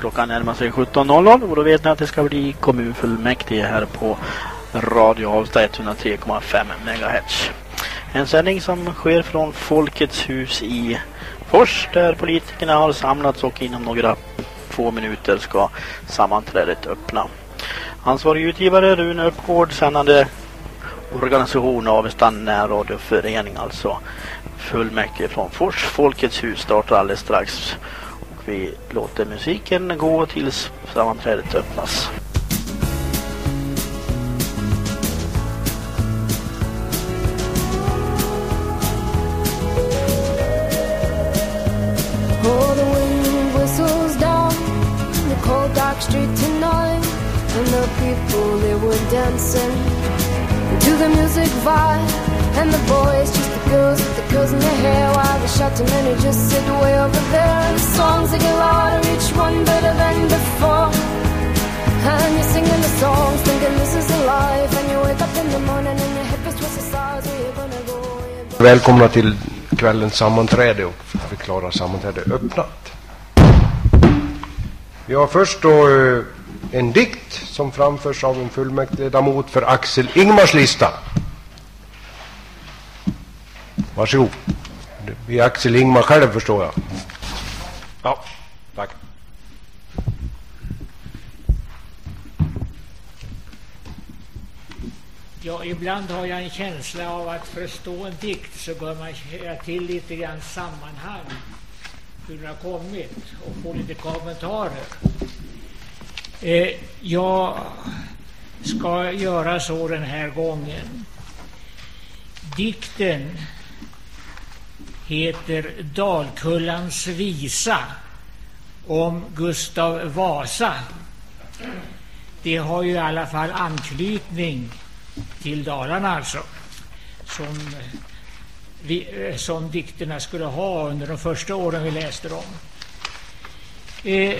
Klockan närmar sig 17.00 och då vet ni att det ska bli kommunfullmäktige här på Radio Avesta 103,5 MHz. En sändning som sker från Folkets hus i Fors där politikerna har samlats och inom några få minuter ska sammanträdet öppna. Ansvarig utgivare Rune Uppgård, sändande organisation Avesta närradioförening alltså fullmäktige från Fors Folkets hus startar alldeles strax vi låter musiken gå tills sammanträdet öppnas. Oh, the wind whistles down the cold dark street tonight, and the people they were dancing to the music vibe, and the boys just the girls with the girls in their hair, shot too many, just sit way over there. And the songs they get louder, each one better than before. And you're singing the songs, thinking this is the life, and you wake up in the morning and your hip is twisted sides, where you gonna go? Välkomna till kvällens sammanträde och förklara sammanträde öppnat. Vi har först då eh, en dikt som framförs av en fullmäktigeledamot för Axel Ingmars lista. Varsågod. Det är Axel Ingmar själv förstår jag. Ja, tack. Ja, ibland har jag en känsla av att förstå en dikt så bör man känna till lite grann sammanhang, hur den har kommit och få lite kommentarer. Eh, jag ska göra så den här gången. Dikten heter Dalkullans visa om Gustav Vasa. Det har ju i alla fall anknytning till Dalarna alltså, som, vi, som dikterna skulle ha under de första åren vi läste dem. Eh,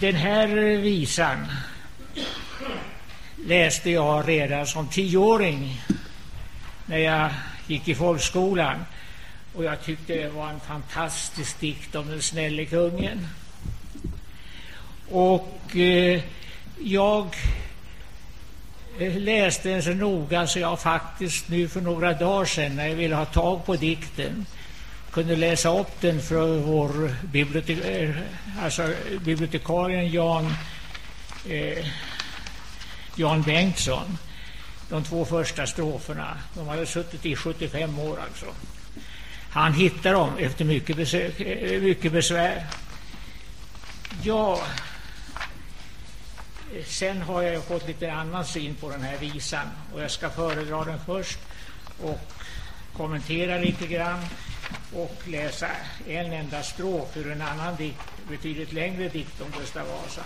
den här visan läste jag redan som tioåring när jag gick i folkskolan. Och jag tyckte det var en fantastisk dikt om den snälle kungen. Och eh, jag eh, läste den så noga så jag faktiskt nu för några dagar sedan när jag ville ha tag på dikten kunde läsa upp den för vår bibliotek eh, alltså bibliotekarien Jan, eh, Jan Bengtsson. De två första stroferna. De hade suttit i 75 år alltså. Han hittade dem efter mycket, besök, eh, mycket besvär. Ja, Sen har jag fått lite annan syn på den här visan och jag ska föredra den först och kommentera lite grann och läsa en enda strof ur en annan dikt, betydligt längre dikt om Gustav Vasa.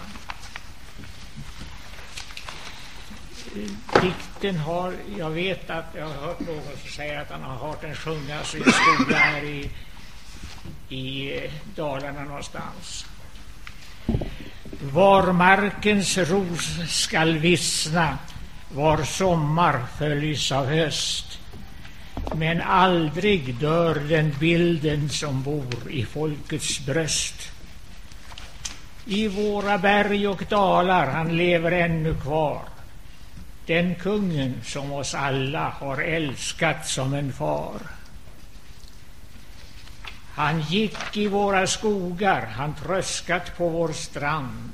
Dikten har, jag vet att jag har hört någon som säger att han har hört den sjungas alltså i en skola här i, i Dalarna någonstans. Var markens ros skall vissna, var sommar följs av höst. Men aldrig dör den bilden som bor i folkets bröst. I våra berg och dalar han lever ännu kvar. Den kungen som oss alla har älskat som en far. Han gick i våra skogar, han tröskat på vår strand.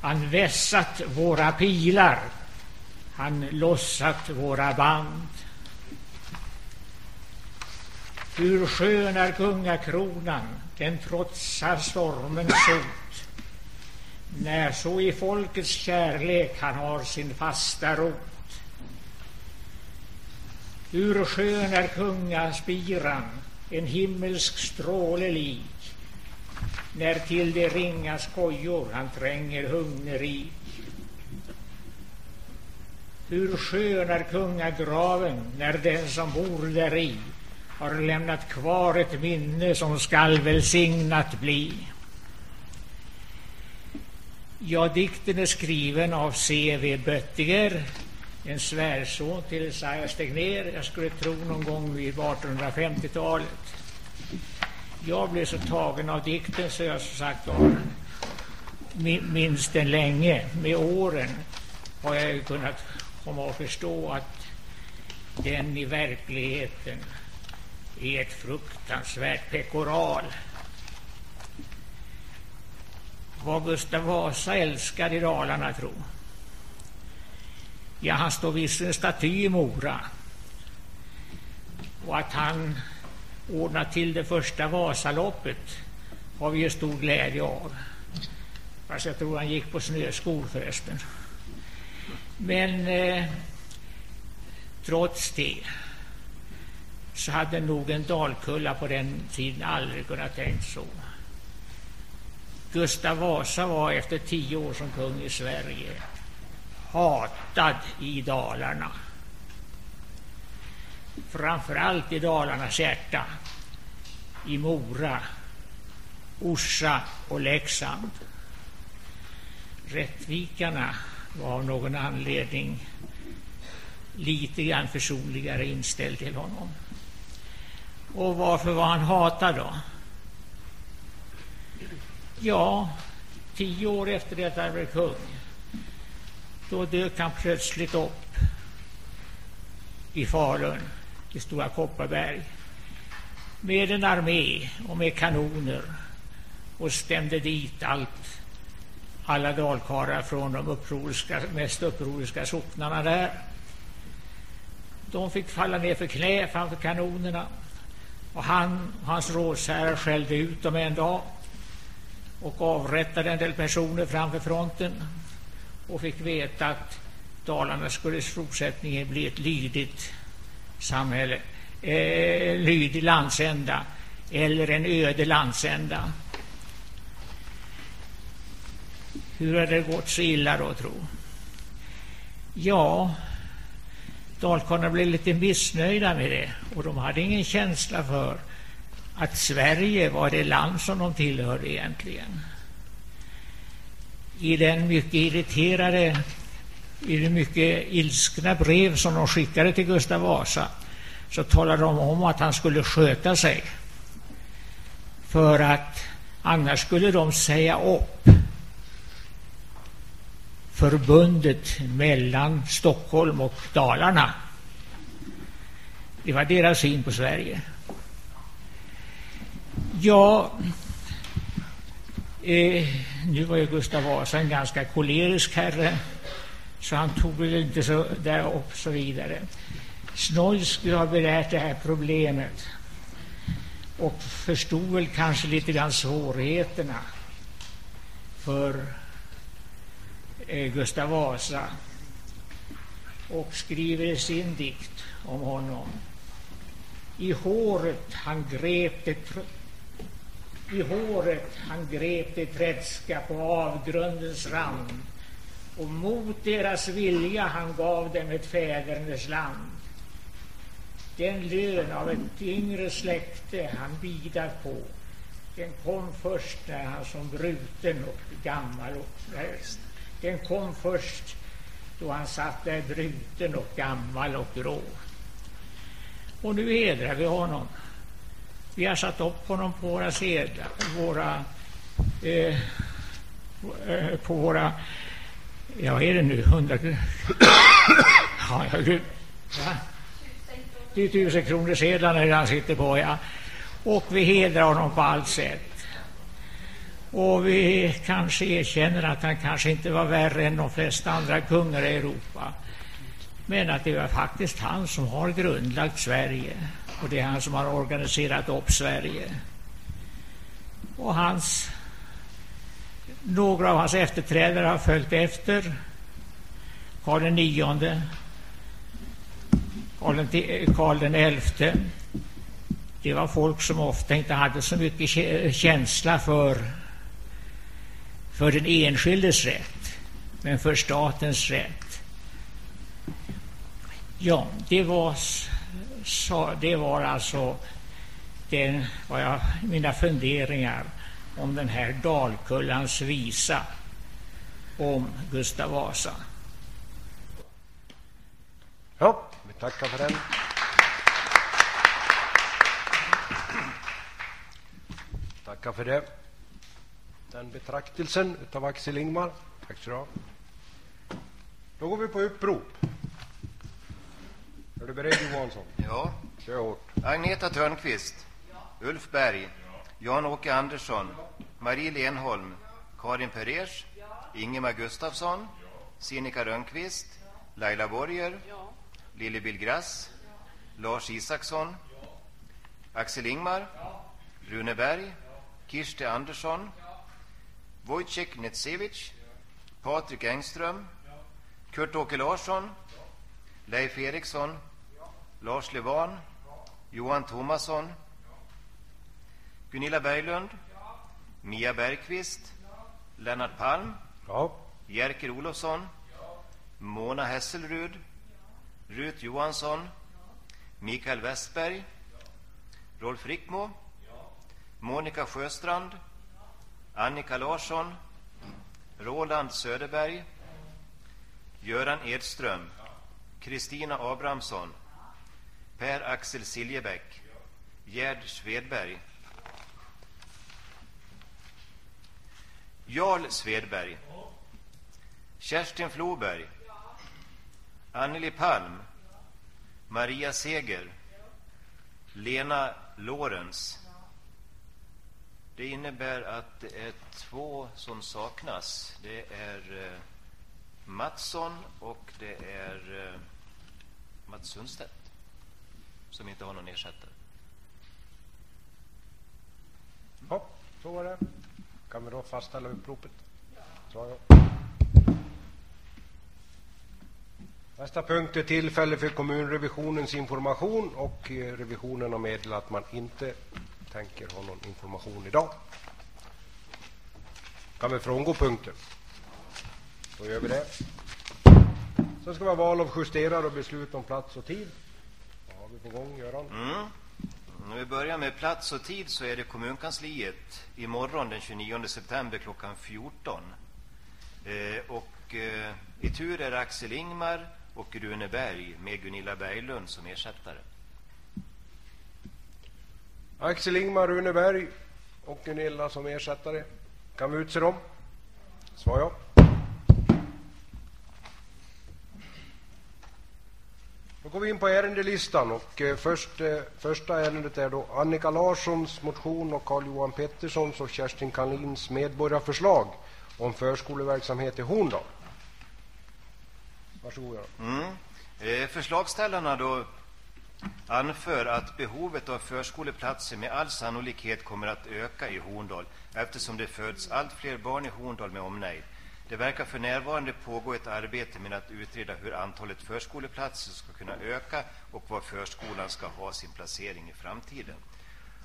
Han vässat våra pilar, han lossat våra band. Hur skön är kungakronan, den trotsar stormens sol. När så i folkets kärlek han har sin fasta rot. Hur skön är kungaspiran, en himmelsk stråle lik, när till de ringa skojor han tränger hungrig. Hur skön är kungagraven när den som bor däri har lämnat kvar ett minne som skall välsignat bli. Ja, dikten är skriven av C.V. Böttiger, en svärson till Esaias Tegnér. Jag skulle tro någon gång vid 1850-talet. jag blev så tagen av dikten så jag som sagt var minns den länge. Med åren har jag ju kunnat komma att förstå att den i verkligheten är ett fruktansvärt pekoral. Vad Gustav Vasa älskade i Dalarna, tro. Ja, han står visst en staty i Mora. Och att han ordnat till det första Vasaloppet har vi ju stor glädje av. Fast jag tror han gick på snöskor förresten. Men eh, trots det så hade nog en Dalkulla på den tiden aldrig kunnat tänkt så. Gustav Vasa var efter tio år som kung i Sverige hatad i Dalarna. Framförallt i Dalarnas hjärta, i Mora, Orsa och Leksand. Rättvikarna var av någon anledning lite grann försonligare inställd till honom. Och varför var han hatad då? Ja, tio år efter det att han blev kung, då dök han plötsligt upp i Falun, i Stora Kopparberg, med en armé och med kanoner och stämde dit allt, alla dalkarlar från de upproriska, mest upproriska socknarna där. De fick falla ner för knä framför kanonerna och han och hans rådsherrar skällde ut dem en dag och avrättade en del personer framför fronten och fick veta att Dalarna skulle i fortsättningen bli ett lydigt samhälle, eh, lydig landsända eller en öde landsända. Hur har det gått så illa då, tro? Ja, dalkarlarna blev lite missnöjda med det och de hade ingen känsla för att Sverige var det land som de tillhörde egentligen. I den mycket irriterade, i det mycket ilskna brev som de skickade till Gustav Vasa så talade de om att han skulle sköta sig. För att annars skulle de säga upp förbundet mellan Stockholm och Dalarna. Det var deras syn på Sverige. Ja, eh, nu var ju Gustav Vasa en ganska kolerisk herre, så han tog väl inte så där upp så vidare. Snoilsky har berättat det här problemet och förstod väl kanske lite grann svårigheterna för eh, Gustav Vasa och skriver i sin dikt om honom. I håret han grep det i håret han grep det tredska på avgrundens rand och mot deras vilja han gav dem ett fädernes land. Den lön av ett yngre släkte han bidar på den kom först när han som bruten och gammal och den kom först då han satt där bruten och gammal och grå. Och nu hedrar vi honom. Vi har satt upp honom på våra sedlar, våra, eh, på våra, ja vad är det nu, hundra, ja, gud, ja. Det är tusen kronor sedlarna han sitter på, ja. Och vi hedrar honom på allt sätt. Och vi kanske erkänner att han kanske inte var värre än de flesta andra kungar i Europa. Men att det var faktiskt han som har grundlagt Sverige. Och det är han som har organiserat upp Sverige. Och hans, några av hans efterträdare har följt efter. Karl IX, Karl, Karl den XI. Det var folk som ofta inte hade så mycket känsla för, för den enskildes rätt, men för statens rätt. Ja, det var så det var alltså den, vad jag, mina funderingar om den här Dalkullans visa om Gustav Vasa. Ja, vi tackar för den. Tackar för det. Den betraktelsen av Axel Ingmar. Tack så du ha. Då går vi på upprop. Är du beredd Johansson? Ja. Kör hårt. Agneta Törnqvist. Ulf Berg. Jan-Åke Andersson. Marie Lenholm. Karin Perers. Ingemar Gustafsson. Sinikka Rönnqvist. Laila Borger. Lille Billgrass. Lars Isaksson. Axel Ingmar. Rune Berg. Kirsti Andersson. Wojciech Netsevich. Patrik Engström. Kurt-Åke Larsson. Leif Eriksson. Lars Levan. Johan Thomasson. Gunilla Berglund. Mia Bergqvist. Lennart Palm. Jerker Olofsson. Mona Hesselrud. Rut Johansson. Mikael Westberg. Rolf Rickmo. Monica Sjöstrand. Annika Larsson. Roland Söderberg. Göran Edström. Kristina Abrahamsson. Per-Axel Siljebäck. Gerd Svedberg. Jarl Svedberg. Kerstin Floberg. Anneli Palm. Maria Seger. Lena Lorenz. Det innebär att det är två som saknas. Det är Matsson Mattsson och det är eh, Mats Sundstedt som inte har någon ersättare. ja, så var det. Kan vi då fastställa uppropet? Ja. Nästa punkt är tillfälle för kommunrevisionens information och eh, revisionen har meddelat att man inte tänker ha någon information idag. Kan vi frångå punkten? Då gör vi det. Sen ska vi ha val av justerare och beslut om plats och tid. Har vi på gång, Göran? Mm. Om vi börjar med plats och tid så är det kommunkansliet imorgon den 29 september klockan 14. Eh, och eh, i tur är Axel Ingmar och Rune Berg med Gunilla Berglund som ersättare. Axel Ingmar Runeberg och Gunilla som ersättare. Kan vi utse dem? Svar ja. Då går vi in på ärendelistan och eh, först, eh, första ärendet är då Annika Larssons motion och Carl-Johan Petterssons och Kerstin Kalins medborgarförslag om förskoleverksamhet i Horndal. Varsågod Göran. Mm. Eh, förslagställarna då anför att behovet av förskoleplatser med all sannolikhet kommer att öka i Horndal eftersom det föds allt fler barn i Horndal med omnejd. Det verkar för närvarande pågå ett arbete med att utreda hur antalet förskoleplatser ska kunna öka och var förskolan ska ha sin placering i framtiden.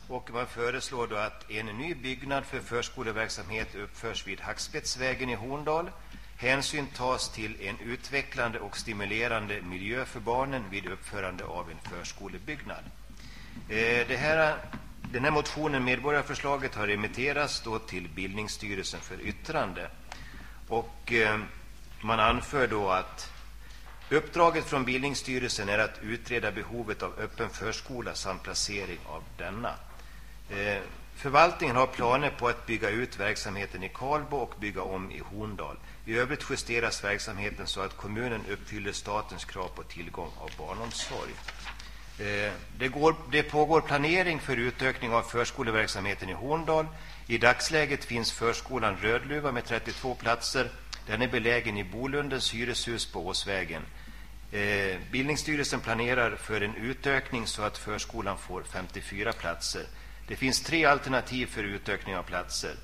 Och man föreslår då att en ny byggnad för förskoleverksamhet uppförs vid Hackspettsvägen i Horndal. Hänsyn tas till en utvecklande och stimulerande miljö för barnen vid uppförande av en förskolebyggnad. Eh, det här, den här motionen, medborgarförslaget, har remitterats då till Bildningsstyrelsen för yttrande. Och eh, man anför då att uppdraget från Bildningsstyrelsen är att utreda behovet av öppen förskola samt placering av denna. Eh, förvaltningen har planer på att bygga ut verksamheten i Karlbo och bygga om i Horndal. I övrigt justeras verksamheten så att kommunen uppfyller statens krav på tillgång av barnomsorg. Eh, det, går, det pågår planering för utökning av förskoleverksamheten i Horndal. I dagsläget finns förskolan Rödluva med 32 platser. Den är belägen i Bolundens hyreshus på Åsvägen. Eh, Bildningsstyrelsen planerar för en utökning så att förskolan får 54 platser. Det finns tre alternativ för utökning av platser.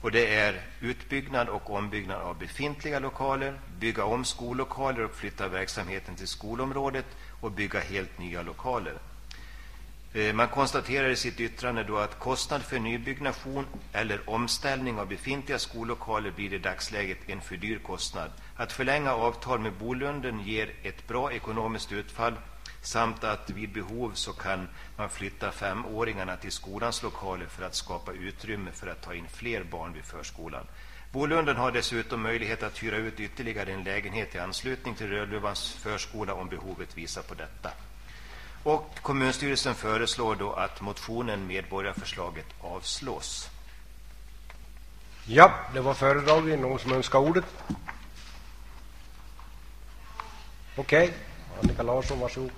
Och det är utbyggnad och ombyggnad av befintliga lokaler, bygga om skollokaler och flytta verksamheten till skolområdet och bygga helt nya lokaler. Eh, man konstaterar i sitt yttrande då att kostnad för nybyggnation eller omställning av befintliga skollokaler blir i dagsläget en för dyr kostnad. Att förlänga avtal med Bolunden ger ett bra ekonomiskt utfall samt att vid behov så kan man flytta femåringarna till skolans lokaler för att skapa utrymme för att ta in fler barn vid förskolan. Bolunden har dessutom möjlighet att hyra ut ytterligare en lägenhet i anslutning till Rödluvans förskola om behovet visar på detta. Och kommunstyrelsen föreslår då att motionen medborgarförslaget avslås. Ja, det var föredragningen. Någon som önskar ordet? Okej, okay. Annika Larsson, varsågod.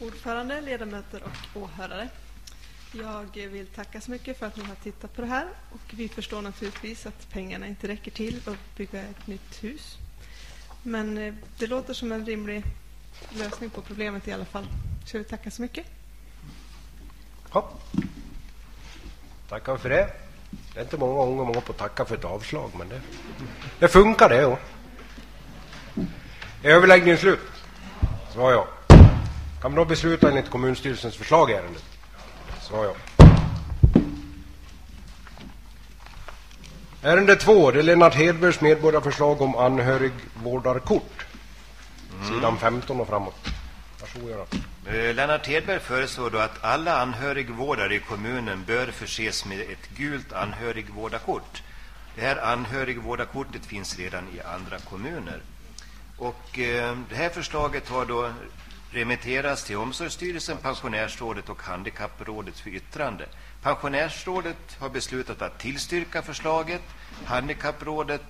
Ordförande, ledamöter och åhörare. Jag vill tacka så mycket för att ni har tittat på det här. Och vi förstår naturligtvis att pengarna inte räcker till att bygga ett nytt hus. Men eh, det låter som en rimlig lösning på problemet i alla fall. Så jag vill tacka så mycket. Ja. Tackar för det. Det är inte många gånger man går på att tacka för ett avslag, men det, det funkar det. Ja. Är överläggningen slut? Svar ja. Kan man då besluta enligt kommunstyrelsens förslag i ärendet? Svar ja. Ärende två, det är Lennart Hedbergs medborgarförslag om anhörigvårdarkort. Mm. Sidan 15 och framåt. Varsågod Göran. Eh, Lennart Hedberg föreslår då att alla anhörigvårdare i kommunen bör förses med ett gult anhörigvårdarkort. Det här anhörigvårdarkortet finns redan i andra kommuner. Och eh, det här förslaget har då remitteras till Omsorgsstyrelsen, Pensionärsrådet och Handikapprådet för yttrande. Pensionärsrådet har beslutat att tillstyrka förslaget. Handikapprådet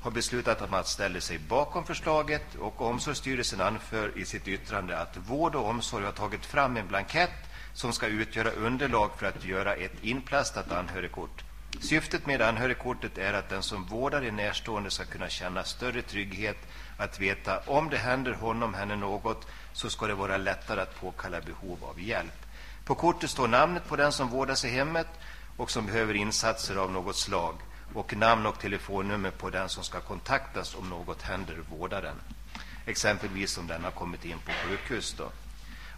har beslutat att man ställer sig bakom förslaget och Omsorgsstyrelsen anför i sitt yttrande att vård och omsorg har tagit fram en blankett som ska utgöra underlag för att göra ett inplastat anhörigkort. Syftet med anhörigkortet är att den som vårdar en närstående ska kunna känna större trygghet att veta om det händer honom henne något så ska det vara lättare att påkalla behov av hjälp. På kortet står namnet på den som vårdas i hemmet och som behöver insatser av något slag och namn och telefonnummer på den som ska kontaktas om något händer vårdaren. Exempelvis om den har kommit in på sjukhus. Då.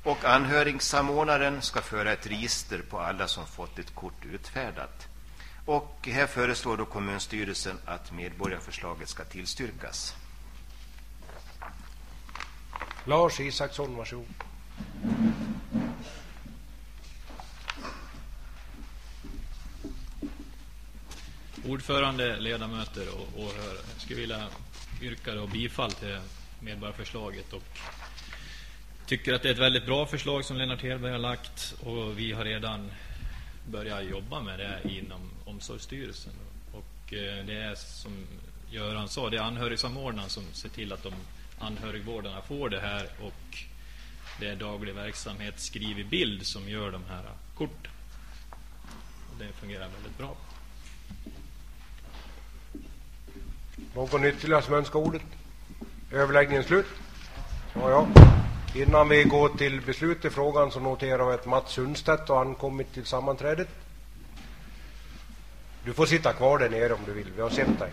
Och anhörigsamordnaren ska föra ett register på alla som fått ett kort utfärdat. Och här föreslår då kommunstyrelsen att medborgarförslaget ska tillstyrkas. Lars Isaksson, varsågod. Ordförande, ledamöter och åhörare. Jag skulle vilja yrka då bifall till medborgarförslaget och tycker att det är ett väldigt bra förslag som Lennart Hedberg har lagt och vi har redan börjat jobba med det inom Omsorgsstyrelsen. Och eh, det är som Göran sa, det är anhörigsamordnaren som ser till att de anhörigvårdarna får det här och det är daglig verksamhet skriv i bild som gör de här korten. Och det fungerar väldigt bra. Någon ytterligare som önskar ordet? Överläggningen slut? Ja, ja. Innan vi går till beslut i frågan så noterar vi att Mats Sundstedt har ankommit till sammanträdet. Du får sitta kvar där nere om du vill. Vi har sett dig.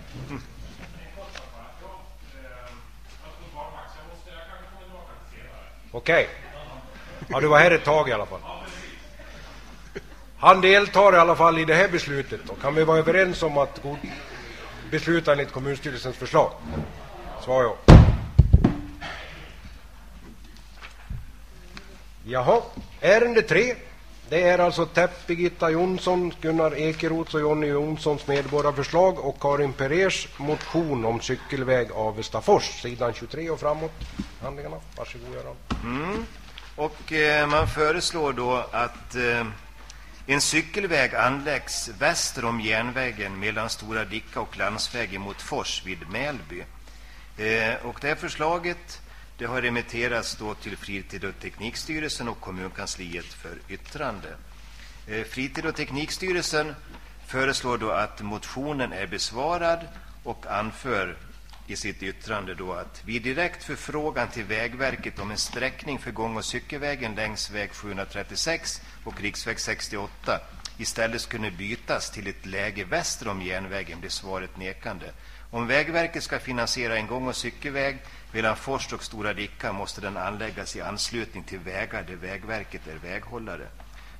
Okej. Okay. Ja, du var här ett tag i alla fall. Han deltar i alla fall i det här beslutet. Och kan vi vara överens om att besluta enligt kommunstyrelsens förslag? Svar ja. Jaha, ärende 3. Det är alltså Täpp, Birgitta Jonsson, Gunnar Ekeroth och Jonny Jonssons medborgarförslag och Karin Perers motion om cykelväg Avestafors, sidan 23 och framåt. Handlingarna. Varsågod, Göran. Mm. Och eh, man föreslår då att eh, en cykelväg anläggs väster om järnvägen mellan Stora Dicka och landsvägen mot Fors vid Mälby. Eh, och det här förslaget det har remitterats då till Fritid och teknikstyrelsen och kommunkansliet för yttrande. Eh, Fritid och teknikstyrelsen föreslår då att motionen är besvarad och anför i sitt yttrande då att vid direkt förfrågan till Vägverket om en sträckning för gång- och cykelvägen längs väg 736 och riksväg 68 istället skulle bytas till ett läge väster om järnvägen blir svaret nekande. Om Vägverket ska finansiera en gång- och cykelväg mellan Fors och Stora Dicka måste den anläggas i anslutning till vägar där Vägverket är väghållare.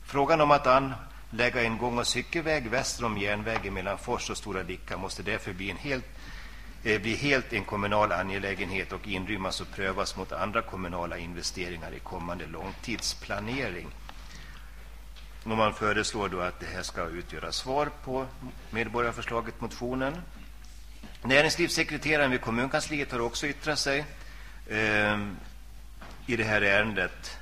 Frågan om att anlägga en gång- och cykelväg väster om järnvägen mellan Fors och Stora Dicka måste därför bli en helt eh, bli helt en kommunal angelägenhet och inrymmas och prövas mot andra kommunala investeringar i kommande långtidsplanering. Och man föreslår då att det här ska utgöra svar på medborgarförslaget motionen. Näringslivssekreteraren vid kommunkansliet har också yttrat sig eh, i det här ärendet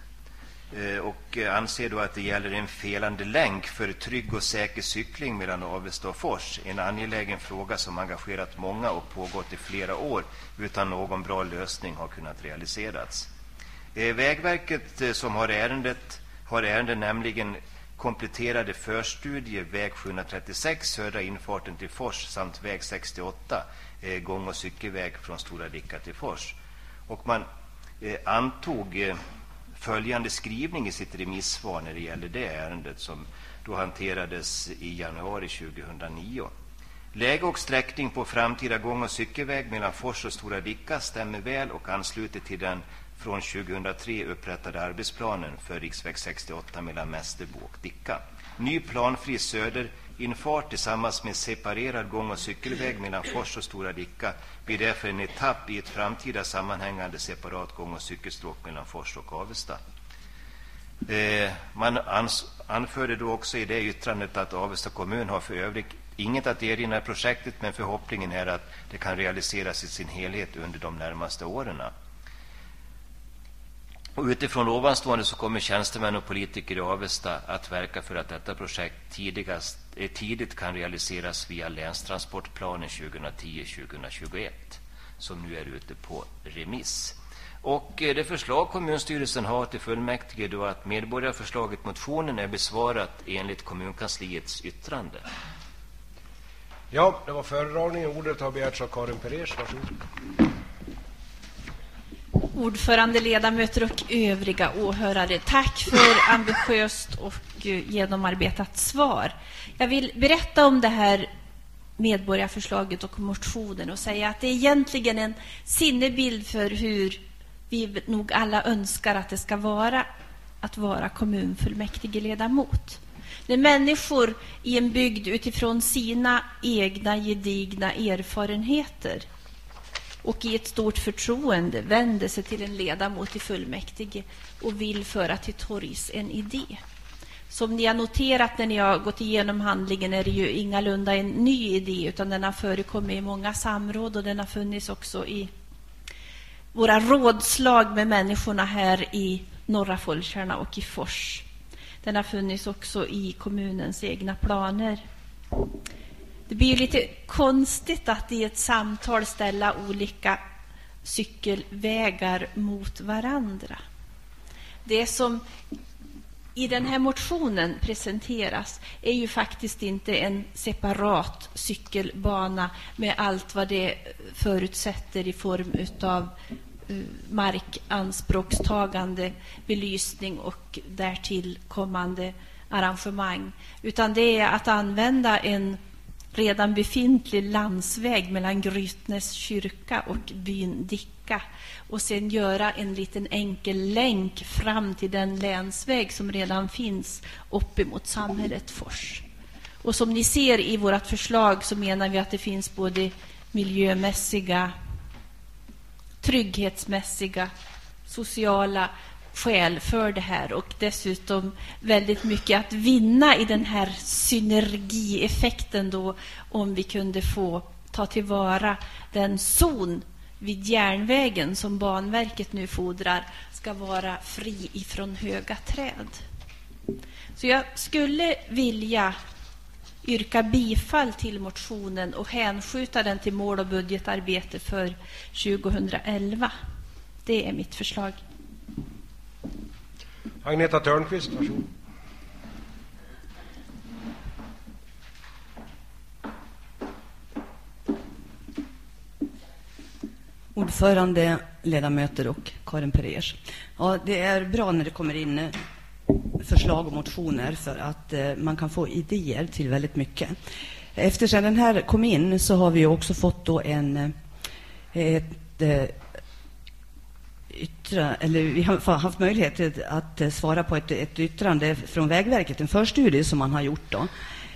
eh, och anser då att det gäller en felande länk för trygg och säker cykling mellan Avesta och Fors. En angelägen fråga som engagerat många och pågått i flera år utan någon bra lösning har kunnat realiseras. Eh, Vägverket eh, som har ärendet har ärendet nämligen kompletterade förstudier väg 736 södra infarten till Fors samt väg 68 eh, gång- och cykelväg från Stora Dicka till Fors. Och man eh, antog eh, följande skrivning i sitt remissvar när det gäller det ärendet som då hanterades i januari 2009. Läge och sträckning på framtida gång- och cykelväg mellan Fors och Stora Dicka stämmer väl och ansluter till den från 2003 upprättade arbetsplanen för riksväg 68 mellan Mästerbo och Dicka. Ny planfri söderinfart tillsammans med separerad gång- och cykelväg mellan Fors och Stora Dicka blir därför en etapp i ett framtida sammanhängande separat gång- och cykelstråk mellan Fors och Avesta. Eh, man anförde då också i det yttrandet att Avesta kommun har för övrigt inget att erinra i projektet men förhoppningen är att det kan realiseras i sin helhet under de närmaste åren. Och utifrån ovanstående så kommer tjänstemän och politiker i Avesta att verka för att detta projekt tidigast, eh, tidigt kan realiseras via länstransportplanen 2010-2021 som nu är ute på remiss. Och eh, det förslag kommunstyrelsen har till fullmäktige då att medborgarförslaget motionen är besvarat enligt kommunkansliets yttrande. Ja, det var föredragningen. Ordet har begärts av Karin Perers. Varsågod. Ordförande, ledamöter och övriga åhörare. Tack för ambitiöst och eh, genomarbetat svar. Jag vill berätta om det här medborgarförslaget och motionen och säga att det är egentligen en sinnebild för hur vi nog alla önskar att det ska vara att vara kommunfullmäktigeledamot. När människor i en bygd utifrån sina egna gedigna erfarenheter och i ett stort förtroende vänder sig till en ledamot i fullmäktige och vill föra till torgs en idé. Som ni har noterat när ni har gått igenom handlingen är det ju ingalunda en ny idé utan den har förekommit i många samråd och den har funnits också i våra rådslag med människorna här i norra Folkärna och i Fors. Den har funnits också i kommunens egna planer. Det blir lite konstigt att i ett samtal ställa olika cykelvägar mot varandra. Det som i den här motionen presenteras är ju faktiskt inte en separat cykelbana med allt vad det förutsätter i form av eh, markanspråkstagande, belysning och därtill kommande arrangemang. Utan det är att använda en redan befintlig landsväg mellan Grytnäs kyrka och byn Dicka och sen göra en liten enkel länk fram till den länsväg som redan finns uppemot samhället Fors. Och som ni ser i vårt förslag så menar vi att det finns både miljömässiga, trygghetsmässiga, sociala skäl för det här och dessutom väldigt mycket att vinna i den här synergieffekten då om vi kunde få ta tillvara den zon vid järnvägen som Banverket nu fordrar ska vara fri ifrån höga träd. Så jag skulle vilja yrka bifall till motionen och hänskjuta den till mål och budgetarbete för 2011. Det är mitt förslag. Agneta Törnqvist, varsågod. Ordförande, ledamöter och Karin Perers. Ja, det är bra när det kommer in eh, förslag och motioner för att eh, man kan få idéer till väldigt mycket. Eftersom den här kom in så har vi också fått då en, eh, ett, yttra, eller vi har haft möjlighet att eh, svara på ett, ett yttrande från Vägverket, en förstudie som man har gjort. Då.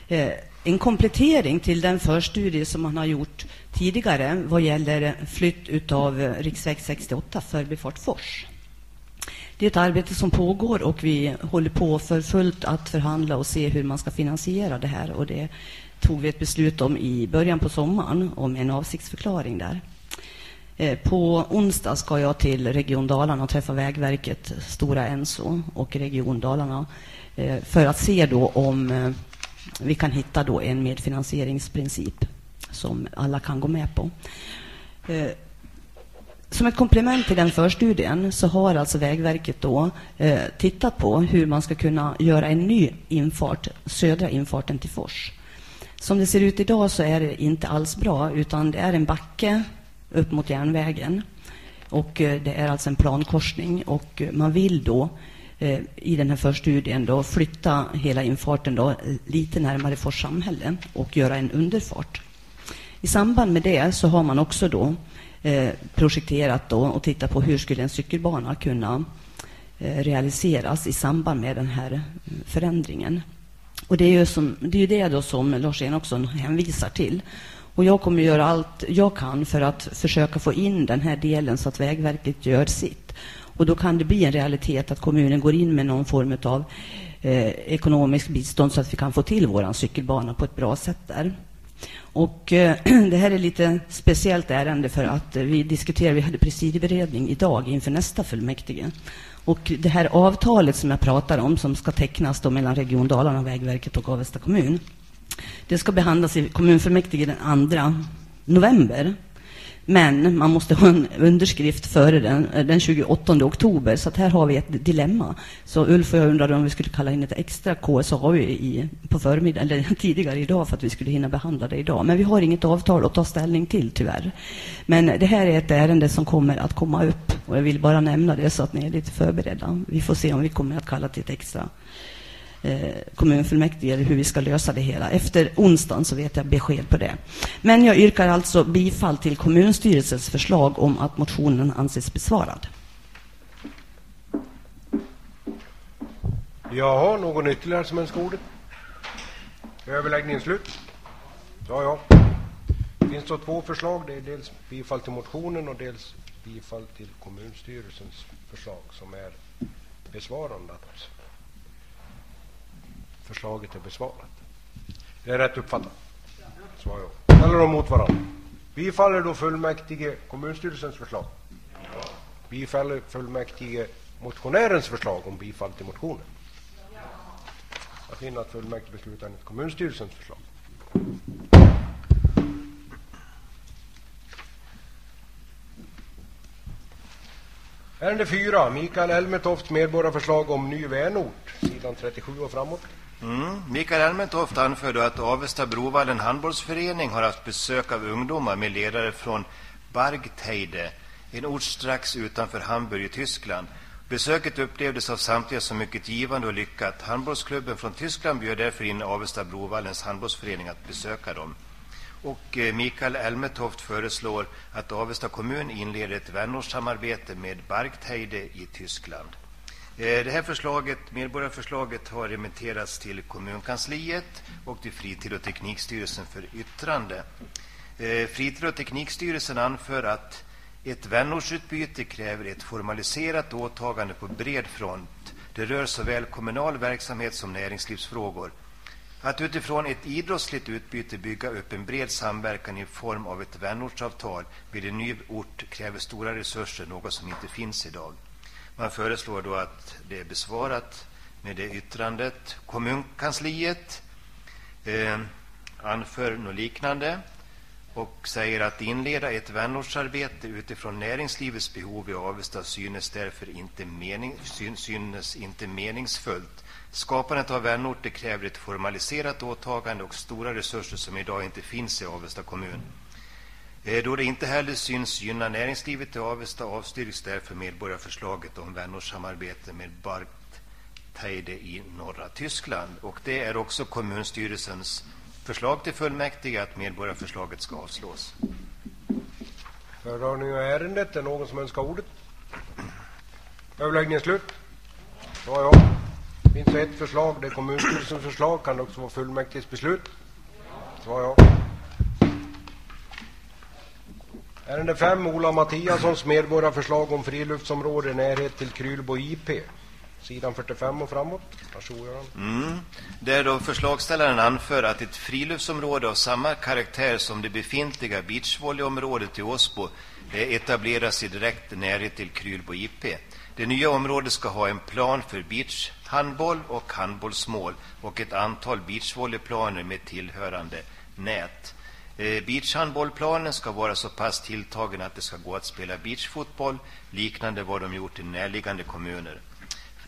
Eh, en komplettering till den förstudie som man har gjort tidigare vad gäller flytt av eh, riksväg 68 Förbifart Fors. Det är ett arbete som pågår och vi håller på för fullt att förhandla och se hur man ska finansiera det här. Och det tog vi ett beslut om i början på sommaren om en avsiktsförklaring där. Eh, på onsdag ska jag till Region Dalarna och träffa Vägverket, Stora Enso och Region Dalarna eh, för att se då om eh, vi kan hitta då en medfinansieringsprincip som alla kan gå med på. Som ett komplement till den förstudien så har alltså Vägverket då tittat på hur man ska kunna göra en ny infart, södra infarten till Fors. Som det ser ut idag så är det inte alls bra, utan det är en backe upp mot järnvägen. Och eh, det är alltså en plankorsning och eh, man vill då eh, i den här förstudien då flytta hela infarten då lite närmare Fors samhälle och göra en underfart. I samband med det så har man också då projekterat då och tittat på hur skulle en cykelbana kunna realiseras i samband med den här förändringen. Och det är ju, som, det, är det då som Lars Enoksson hänvisar till. Och jag kommer att göra allt jag kan för att försöka få in den här delen så att Vägverket gör sitt. Och då kan det bli en realitet att kommunen går in med någon form av eh, ekonomisk bistånd så att vi kan få till vår cykelbana på ett bra sätt där. Och eh, det här är lite speciellt ärende för att eh, vi diskuterar, vi hade presidieberedning idag inför nästa fullmäktige. Och det här avtalet som jag pratar om, som ska tecknas då mellan Region Dalarna, Vägverket och Avesta kommun, det ska behandlas i kommunfullmäktige den 2 november. Men man måste ha en underskrift före den, eh, den 28 oktober, så här har vi ett dilemma. Så Ulf och jag undrade om vi skulle kalla in ett extra KSA i, på förmiddagen, eller tidigare idag, för att vi skulle hinna behandla det idag. Men vi har inget avtal att ta ställning till, tyvärr. Men det här är ett ärende som kommer att komma upp, och jag vill bara nämna det så att ni är lite förberedda. Vi får se om vi kommer att kalla till ett extra Eh, kommunfullmäktige hur vi ska lösa det hela. Efter onsdagen så vet jag besked på det. Men jag yrkar alltså bifall till kommunstyrelsens förslag om att motionen anses besvarad. Jaha, någon ytterligare som önskar ordet? Överläggningen slut. Ja, ja. Det finns då två förslag. Det är dels bifall till motionen och dels bifall till kommunstyrelsens förslag som är besvarande att Förslaget är besvarat. Det är rätt uppfattat? Svar ja. Ställer de mot varandra? Bifaller då fullmäktige kommunstyrelsens förslag? Bifaller fullmäktige motionärens förslag om bifall till motionen? Jag finner att fullmäktige beslutar enligt kommunstyrelsens förslag. Ärende 4. Mikael Elmetoft medborgarförslag om ny vänort. Sidan 37 och framåt. Mm. Mikael Elmentoft anförde att Avesta Brovallen handbollsförening har haft besök av ungdomar med ledare från Bargteide, en ort strax utanför Hamburg i Tyskland. Besöket upplevdes av samtliga som mycket givande och lyckat. Handbollsklubben från Tyskland bjöd därför in Avesta Brovallens handbollsförening att besöka dem. Och eh, Mikael Elmetoft föreslår att Avesta kommun inleder ett vänortssamarbete med Bargteide i Tyskland. Eh, det här förslaget, medborgarförslaget har remitterats till kommunkansliet och till Fritid och teknikstyrelsen för yttrande. Eh, Fritid och teknikstyrelsen anför att ett vänortsutbyte kräver ett formaliserat åtagande på bred front. Det rör såväl kommunal verksamhet som näringslivsfrågor. Att utifrån ett idrottsligt utbyte bygga upp en bred samverkan i form av ett vänortsavtal vid en ny ort kräver stora resurser, något som inte finns idag. Man föreslår då att det är besvarat med det yttrandet. Kommunkansliet eh, anför något liknande och säger att inleda ett vänortsarbete utifrån näringslivets behov i Avesta synes därför inte, mening, synes inte meningsfullt. Skapandet av vänorter kräver ett formaliserat åtagande och stora resurser som idag inte finns i Avesta kommun. Eh, då det inte heller syns gynna näringslivet i Avesta avstyrks därför medborgarförslaget om vänortssamarbete med Bargteide i norra Tyskland. Och det är också kommunstyrelsens förslag till fullmäktige att medborgarförslaget ska avslås. Föredragning av ärendet. Är någon som önskar ordet? Överläggningen slut. Ja, ja. Det finns ett förslag. Det är kommunstyrelsens förslag. Kan det också vara fullmäktiges beslut? Ja, ja. Ärende 5, Ola Mattiassons medborgarförslag om friluftsområde i närhet till Krylbo IP. sidan 45 och framåt. Varsågod Göran. Mm. Där då förslagsställaren anför att ett friluftsområde av samma karaktär som det befintliga beachvolleyområdet i Åsbo etableras i direkt närhet till Krylbo IP. Det nya området ska ha en plan för beachhandboll och handbollsmål och ett antal beachvolleyplaner med tillhörande nät. Eh, beachhandbollplanen ska vara så pass tilltagen att det ska gå att spela beachfotboll liknande vad de gjort i närliggande kommuner.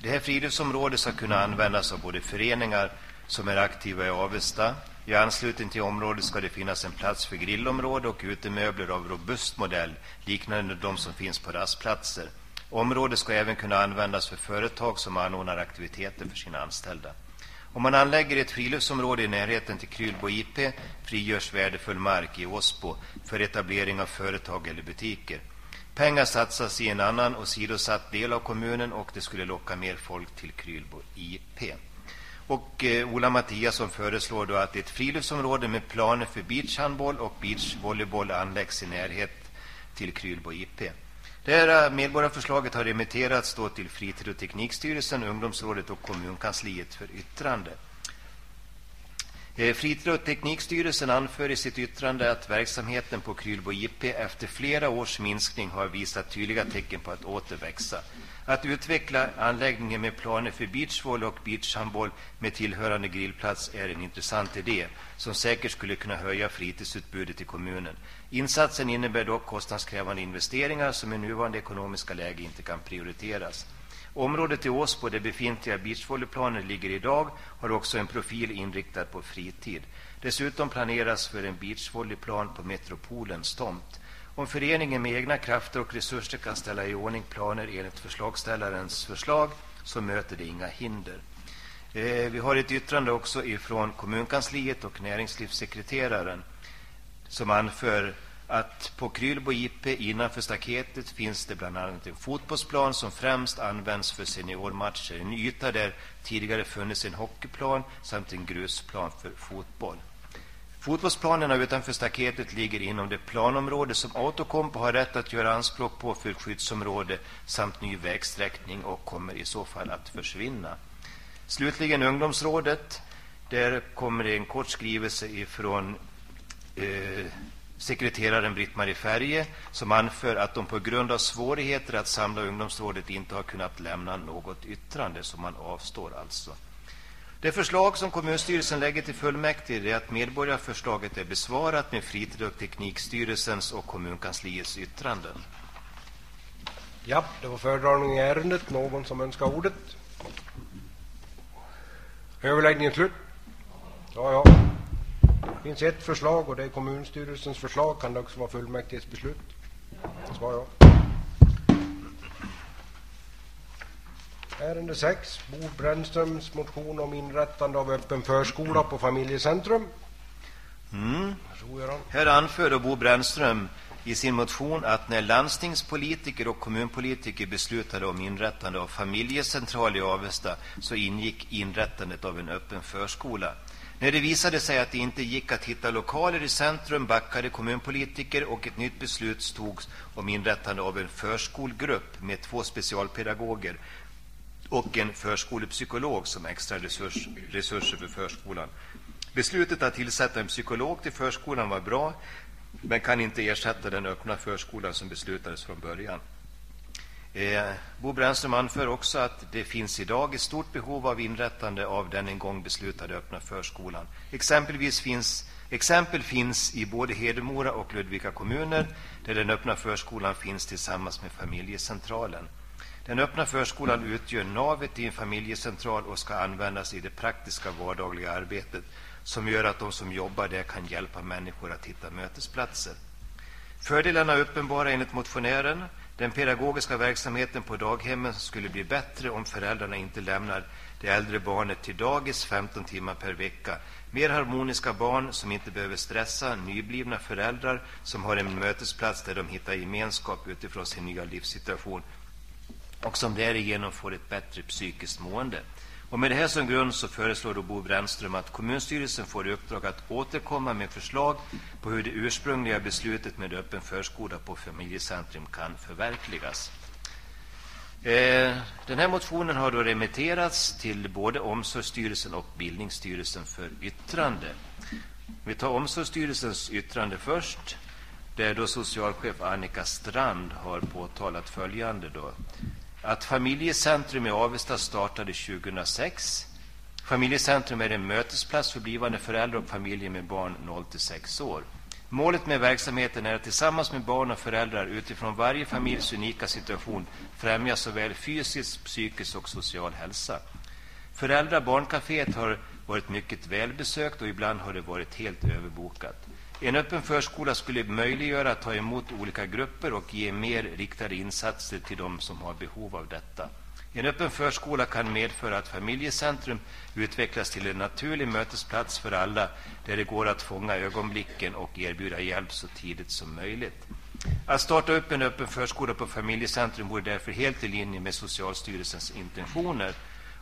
Det här friluftsområdet ska kunna användas av både föreningar som är aktiva i Avesta. I anslutning till området ska det finnas en plats för grillområde och utemöbler av robust modell liknande de som finns på rastplatser. Området ska även kunna användas för företag som anordnar aktiviteter för sina anställda. Om man anlägger ett friluftsområde i närheten till Krylbo IP frigörs värdefull mark i Åsbo för etablering av företag eller butiker. Pengar satsas i en annan och sidosatt del av kommunen och det skulle locka mer folk till Krylbo IP. Och eh, Ola Mattiasson föreslår då att ett friluftsområde med planer för beachhandboll och beachvolleyboll anläggs i närhet till Krylbo IP. Det här eh, medborgarförslaget har remitterats då till Fritid och teknikstyrelsen, Ungdomsrådet och kommunkansliet för yttrande. Eh, Fritid och teknikstyrelsen anför i sitt yttrande att verksamheten på Krylbo IP efter flera års minskning har visat tydliga tecken på att återväxa. Att utveckla anläggningen med planer för beachvolley och beachhandboll med tillhörande grillplats är en intressant idé som säkert skulle kunna höja fritidsutbudet i kommunen. Insatsen innebär dock kostnadskrävande investeringar som i nuvarande ekonomiska läge inte kan prioriteras. Området i Åsbo där befintliga beachvolleyplaner ligger idag har också en profil inriktad på fritid. Dessutom planeras för en beachvolleyplan på Metropolens tomt. Om föreningen med egna krafter och resurser kan ställa i ordning planer enligt förslagsställarens förslag så möter det inga hinder. Eh, vi har ett yttrande också ifrån kommunkansliet och näringslivssekreteraren som anför att på Krylbo IP innanför staketet finns det bland annat en fotbollsplan som främst används för seniormatcher. En yta där tidigare funnits en hockeyplan samt en grusplan för fotboll. Fotbollsplanerna utanför staketet ligger inom det planområde som Autokompo har rätt att göra anspråk på för skyddsområde samt ny vägsträckning och kommer i så fall att försvinna. Slutligen ungdomsrådet. Där kommer det en kort skrivelse ifrån eh, sekreteraren Britt-Marie Färje som anför att de på grund av svårigheter att samla ungdomsrådet inte har kunnat lämna något yttrande, som man avstår alltså. Det förslag som kommunstyrelsen lägger till fullmäktige är att medborgarförslaget är besvarat med fritid och teknikstyrelsens och kommunkansliets yttranden. Ja, det var föredragning i ärendet. Någon som önskar ordet? Överläggningen slut. Ja, ja. Det finns ett förslag och det är kommunstyrelsens förslag. Kan det också vara fullmäktiges beslut? Svar ja. Ärende 6. Bo Brännströms motion om inrättande av öppen förskola på familjecentrum. Mm. Här anför Bo Brännström i sin motion att när landstingspolitiker och kommunpolitiker beslutade om inrättande av familjecentral i Avesta så ingick inrättandet av en öppen förskola. När det visade sig att det inte gick att hitta lokaler i centrum backade kommunpolitiker och ett nytt beslut togs om inrättande av en förskolgrupp med två specialpedagoger och en förskolepsykolog som extra resurs, resurser för förskolan. Beslutet att tillsätta en psykolog till förskolan var bra men kan inte ersätta den öppna förskolan som beslutades från början. Eh, Bo Brännström anför också att det finns idag ett stort behov av inrättande av den en gång beslutade öppna förskolan. Exempelvis finns, exempel finns i både Hedemora och Ludvika kommuner där den öppna förskolan finns tillsammans med familjecentralen. Den öppna förskolan utgör navet i en familjecentral och ska användas i det praktiska vardagliga arbetet som gör att de som jobbar där kan hjälpa människor att hitta mötesplatser. Fördelarna är uppenbara enligt motionären. Den pedagogiska verksamheten på daghemmen skulle bli bättre om föräldrarna inte lämnar det äldre barnet till dagis 15 timmar per vecka. Mer harmoniska barn som inte behöver stressa, nyblivna föräldrar som har en mötesplats där de hittar gemenskap utifrån sin nya livssituation och som därigenom får ett bättre psykiskt mående. Och med det här som grund så föreslår då Bo Brännström att kommunstyrelsen får i uppdrag att återkomma med förslag på hur det ursprungliga beslutet med öppen förskola på familjecentrum kan förverkligas. Eh, Den här motionen har då remitterats till både Omsorgsstyrelsen och Bildningsstyrelsen för yttrande. Vi tar Omsorgsstyrelsens yttrande först, där då socialchef Annika Strand har påtalat följande. Då, att Familjecentrum i Avesta startade 2006. Familjecentrum är en mötesplats för blivande föräldrar och familjer med barn 0 6 år. Målet med verksamheten är att tillsammans med barn och föräldrar utifrån varje familjs unika situation främja såväl fysisk, psykisk och social hälsa. Föräldra barnkaféet har varit mycket välbesökt och ibland har det varit helt överbokat. En öppen förskola skulle möjliggöra att ta emot olika grupper och ge mer riktade insatser till de som har behov av detta. En öppen förskola kan medföra att familjecentrum utvecklas till en naturlig mötesplats för alla där det går att fånga ögonblicken och erbjuda hjälp så tidigt som möjligt. Att starta upp en öppen förskola på familjecentrum vore därför helt i linje med Socialstyrelsens intentioner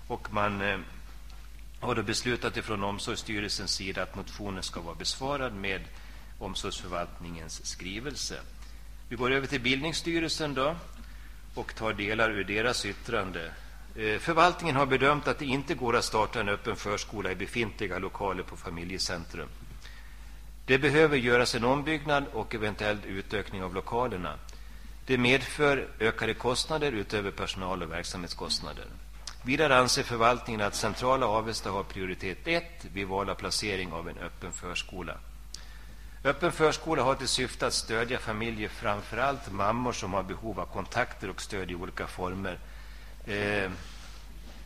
och man eh, har då beslutat ifrån Omsorgsstyrelsens sida att motionen ska vara besvarad med Omsorgsförvaltningens skrivelse. Vi går över till Bildningsstyrelsen då och tar delar ur deras yttrande. Eh, förvaltningen har bedömt att det inte går att starta en öppen förskola i befintliga lokaler på familjecentrum. Det behöver göras en ombyggnad och eventuellt utökning av lokalerna. Det medför ökade kostnader utöver personal och verksamhetskostnader. Vidare anser förvaltningen att centrala Avesta har prioritet 1 vid val av placering av en öppen förskola. Öppen förskola har till syfte att stödja familjer, framförallt mammor som har behov av kontakter och stöd i olika former. Eh,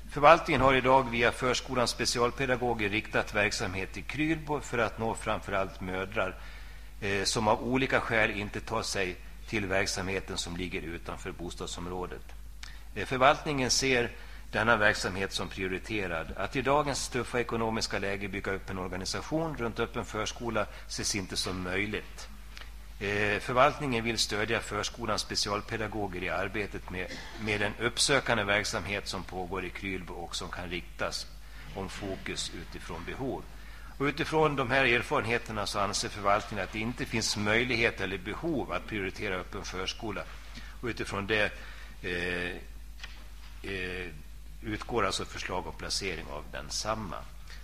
förvaltningen har idag via förskolans specialpedagoger riktat verksamhet till Krylbo för att nå framförallt mödrar eh, som av olika skäl inte tar sig till verksamheten som ligger utanför bostadsområdet. Eh, förvaltningen ser denna verksamhet som prioriterad. Att i dagens tuffa ekonomiska läge bygga upp en organisation runt öppen förskola ses inte som möjligt. Eh, förvaltningen vill stödja förskolans specialpedagoger i arbetet med, med den uppsökande verksamhet som pågår i Krylbo och som kan riktas om fokus utifrån behov. Och utifrån de här erfarenheterna så anser förvaltningen att det inte finns möjlighet eller behov att prioritera öppen förskola. Och utifrån det eh, eh, utgår alltså förslag om placering av densamma.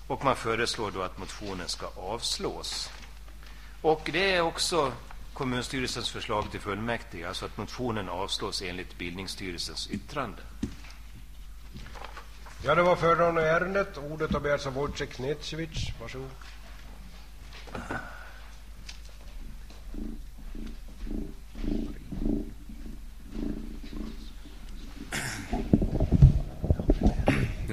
Och man föreslår då att motionen ska avslås. Och det är också kommunstyrelsens förslag till fullmäktige, alltså att motionen avslås enligt bildningsstyrelsens yttrande. Ja, det var föredragande ärendet. Ordet har begärts av Wojciech Knetsiewicz. Varsågod.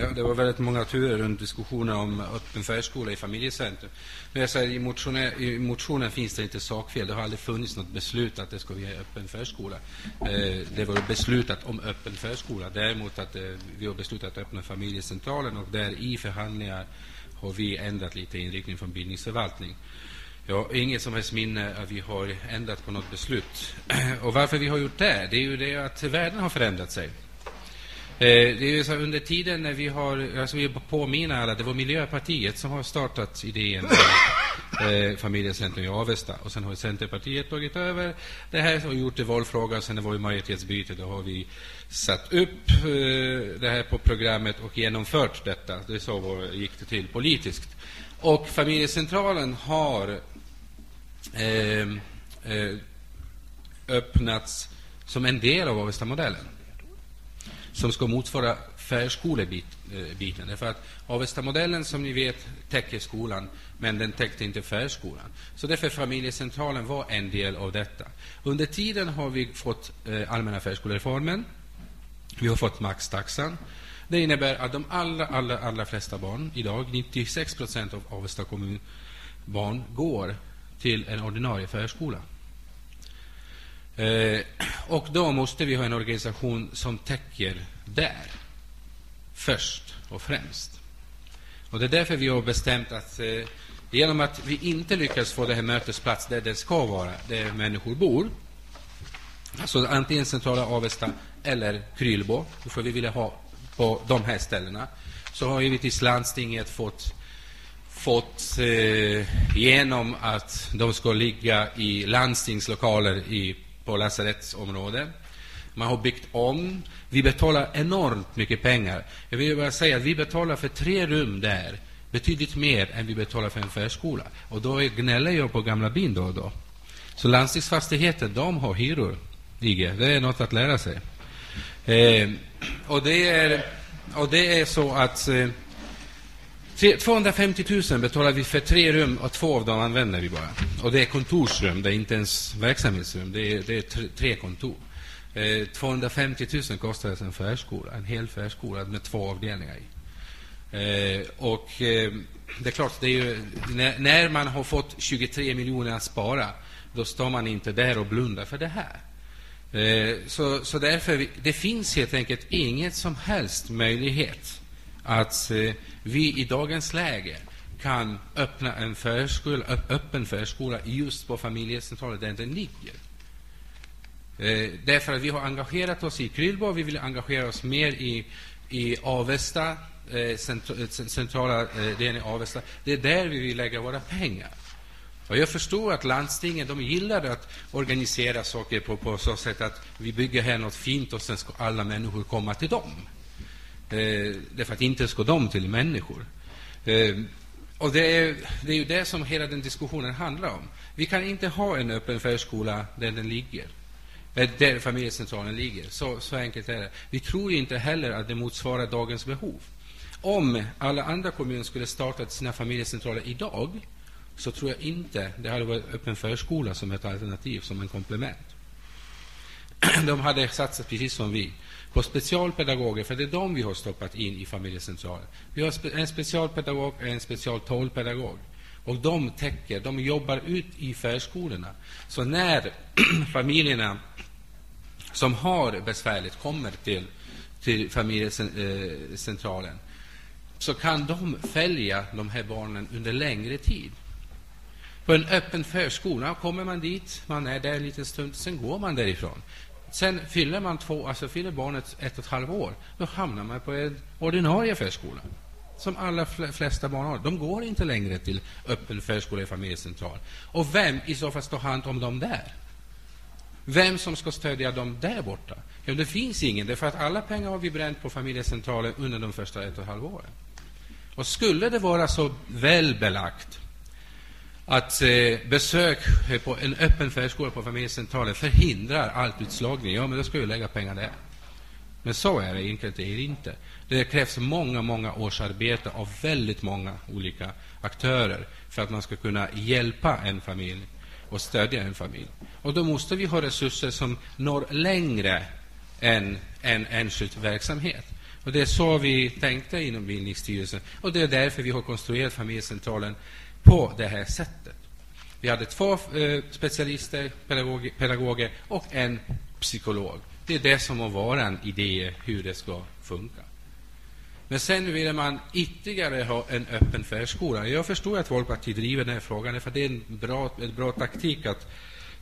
Ja, det var väldigt många turer runt diskussionen om öppen förskola i familjecentrum. Men jag säger, i, motionen, I motionen finns det inte sakfel. Det har aldrig funnits något beslut att det ska bli öppen förskola. Eh, det var beslutat om öppen förskola. Däremot att eh, vi har beslutat att öppna familjecentralen och där i förhandlingar har vi ändrat lite inriktning från bildningsförvaltning. Jag har inget som helst minne att vi har ändrat på något beslut. Och varför vi har gjort det, det är ju det att världen har förändrat sig. Eh, det är så under tiden när vi har, alltså vi påminna alla, det var Miljöpartiet som har startat idén med eh, familjecentrum i Avesta och sen har Centerpartiet tagit över det här och gjort det valfråga. Sen det var ju majoritetsbyte, då har vi satt upp eh, det här på programmet och genomfört detta. Det är så gick det till politiskt. Och familjecentralen har eh, eh, öppnats som en del av Avesta-modellen som ska motsvara förskolebiten. Eh, därför att Avesta-modellen, som ni vet, täcker skolan, men den täckte inte förskolan. Så därför familjecentralen var en del av detta. Under tiden har vi fått eh, allmänna förskolereformen. Vi har fått maxtaxan. Det innebär att de allra, allra, allra flesta barn idag, 96 procent av Avesta kommun barn, går till en ordinarie förskola. Eh, och då måste vi ha en organisation som täcker där, först och främst. Och Det är därför vi har bestämt att eh, genom att vi inte lyckas få det här mötesplats där det ska vara, där människor bor, alltså antingen centrala Avesta eller Krylbo, för vi ville ha på de här ställena, så har givetvis landstinget fått fått eh, genom att de ska ligga i landstingslokaler i på lasarettsområdet. Man har byggt om. Vi betalar enormt mycket pengar. Jag vill bara säga att vi betalar för tre rum där betydligt mer än vi betalar för en förskola. Och då gnäller jag på gamla bin då och då. Så landstingsfastigheter, de har hyror, IG. Det är något att lära sig. Eh, och, det är, och det är så att eh, 250 000 betalar vi för tre rum och två av dem använder vi bara. Och det är kontorsrum, det är inte ens verksamhetsrum, det är, det är tre kontor. Eh, 250 000 kostar det en förskola, en hel förskola med två avdelningar i. Eh, och eh, det är klart, det är ju, när, när, man har fått 23 miljoner att spara, då står man inte där och blundar för det här. Eh, så, så därför, det finns helt enkelt inget som helst möjlighet att vi i dagens läge kan öppna en förskola, öppen förskola just på familjecentralen där den ligger. Eh, därför att vi har engagerat oss i Krylbo, vi vill engagera oss mer i, i Avesta, eh, eh centrala eh, delen i Avesta. Det är där vi vill lägga våra pengar. Och jag förstår att landstingen de gillar att organisera saker på, på så sätt att vi bygger här något fint och sen ska alla människor komma till dem. Eh, därför att inte ska de till människor. Eh, och det är, det är ju det som hela den diskussionen handlar om. Vi kan inte ha en öppen förskola där den ligger. Eh, där familjecentralen ligger. Så, så enkelt är det. Vi tror inte heller att det motsvarar dagens behov. Om alla andra kommuner skulle starta sina familjecentraler idag så tror jag inte det hade varit öppen förskola som ett alternativ, som en komplement. De hade satsat precis som vi på specialpedagoger, för det är de vi har stoppat in i familjecentralen. Vi har en specialpedagog och en specialtolpedagog. Och de täcker, de jobbar ut i förskolorna. Så när familjerna som har besvärligt kommer till, till familjecentralen eh, så kan de följa de här barnen under längre tid. På en öppen förskola kommer man dit, man är där en liten stund, sen går man därifrån. Sen fyller man två, alltså fyller barnet ett och ett halvt år, då hamnar man på en ordinarie förskola. Som alla flesta barn har. De går inte längre till öppen förskola i familjecentral. Och vem i så fall står hand om dem där? Vem som ska stödja dem där borta? Ja, det finns ingen, därför att alla pengar har vi bränt på familjecentralen under de första ett och ett halvt åren. Och skulle det vara så väl belagt att eh, besök på en öppen förskola på familjecentralen förhindrar allt utslagning, ja, men då ska vi lägga pengar där. Men så är det enkelt det är inte. Det krävs många, många års arbete av väldigt många olika aktörer för att man ska kunna hjälpa en familj och stödja en familj. Och då måste vi ha resurser som når längre än en enskild verksamhet. Och det är så vi tänkte inom Bildningsstyrelsen. Och det är därför vi har konstruerat familjecentralen på det här sättet. Vi hade två eh, specialister, pedagog, pedagoger och en psykolog. Det är det som har varit en idé hur det ska funka. Men sen vill man ytterligare ha en öppen förskola. Jag förstår att Folkpartiet driver den här frågan, för det är en bra, en bra taktik att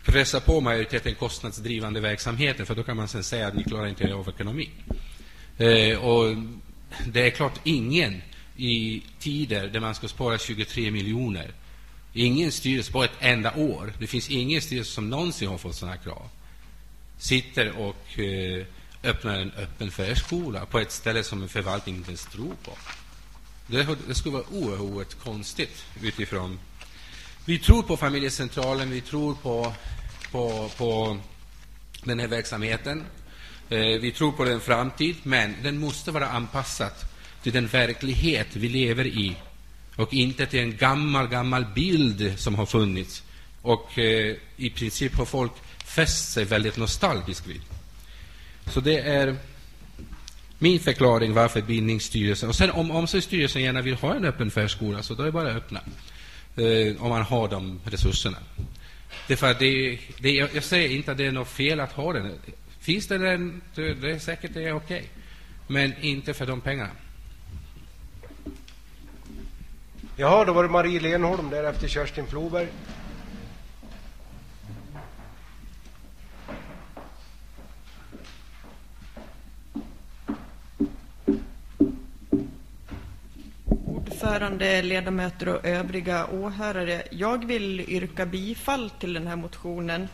pressa på majoriteten kostnadsdrivande verksamheten, för då kan man sen säga att ni klarar inte av ekonomi. Eh, och det är klart ingen i tider där man ska spara 23 miljoner. Ingen styrelse på ett enda år, det finns ingen styrelse som någonsin har fått sådana krav, sitter och eh, öppnar en öppen förskola på ett ställe som en förvaltning inte ens tror på. Det, det skulle vara oerhört konstigt utifrån... Vi tror på familjecentralen, vi tror på, på, på den här verksamheten. Eh, vi tror på den framtid, men den måste vara anpassad till den verklighet vi lever i och inte till en gammal, gammal bild som har funnits. Och eh, i princip har folk fäst sig väldigt nostalgiskt vid. Så det är min förklaring varför bildningsstyrelsen... Och sen om omsorgsstyrelsen gärna vill ha en öppen förskola, så då är det bara att öppna. Eh, om man har de resurserna. Det för det, det, jag säger inte att det är något fel att ha den. Finns det den, det, det är säkert det är okej. Men inte för de pengarna. Jaha, då var det Marie Lenholm, därefter Kerstin Floberg. Ordförande, ledamöter och övriga åhörare. Jag vill yrka bifall till den här motionen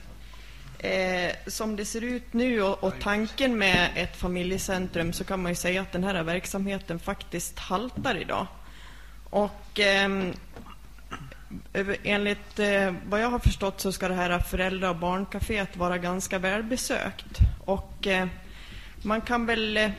Eh, som det ser ut nu och, och, tanken med ett familjecentrum så kan man ju säga att den här verksamheten faktiskt haltar idag. Och eh, enligt eh, vad jag har förstått så ska det här föräldra och barnkaféet vara ganska välbesökt. Och eh, man kan väl eh,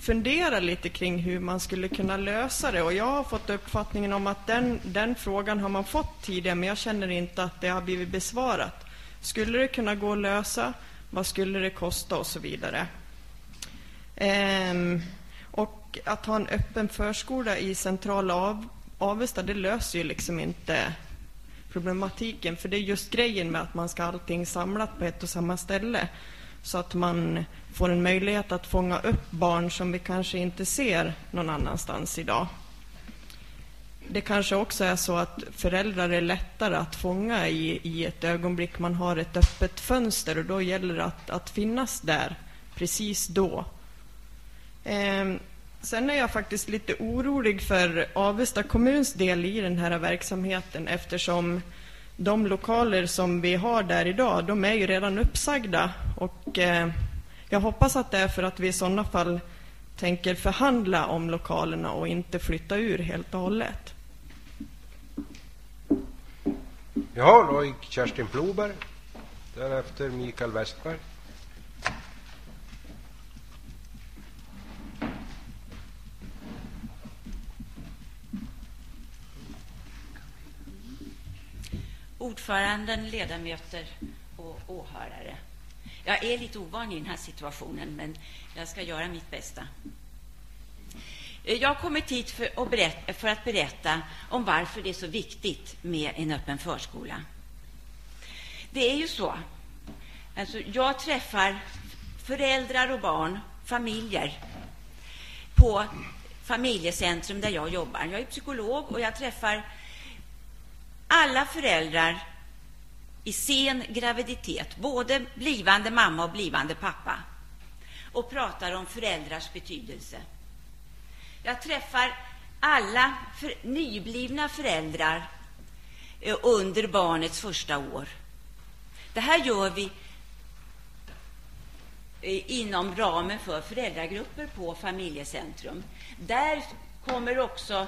fundera lite kring hur man skulle kunna lösa det. Och jag har fått uppfattningen om att den, den frågan har man fått tidigare, men jag känner inte att det har blivit besvarat. Skulle det kunna gå att lösa? Vad skulle det kosta? Och så vidare. Ehm, och att ha en öppen förskola i centrala Av Avesta, det löser ju liksom inte problematiken. För det är just grejen med att man ska ha allting samlat på ett och samma ställe. Så att man får en möjlighet att fånga upp barn som vi kanske inte ser någon annanstans idag. Det kanske också är så att föräldrar är lättare att fånga i, i ett ögonblick man har ett öppet fönster och då gäller det att, att finnas där precis då. Eh, sen är jag faktiskt lite orolig för Avesta kommuns del i den här verksamheten eftersom de lokaler som vi har där idag, de är ju redan uppsagda och eh, jag hoppas att det är för att vi i sådana fall tänker förhandla om lokalerna och inte flytta ur helt och hållet. Ja, då gick Kerstin Floberg. Därefter Mikael Westberg. Ordföranden, ledamöter och åhörare. Jag är lite ovan i den här situationen, men jag ska göra mitt bästa. Eh, jag har kommit hit för att, berätta, för att berätta om varför det är så viktigt med en öppen förskola. Det är ju så. Alltså, jag träffar föräldrar och barn, familjer, på familjecentrum där jag jobbar. Jag är psykolog och jag träffar alla föräldrar i sen graviditet, både blivande mamma och blivande pappa, och pratar om föräldrars betydelse. Jag träffar alla för, nyblivna föräldrar eh, under barnets första år. Det här gör vi eh, inom ramen för föräldragrupper på Familjecentrum. Där kommer också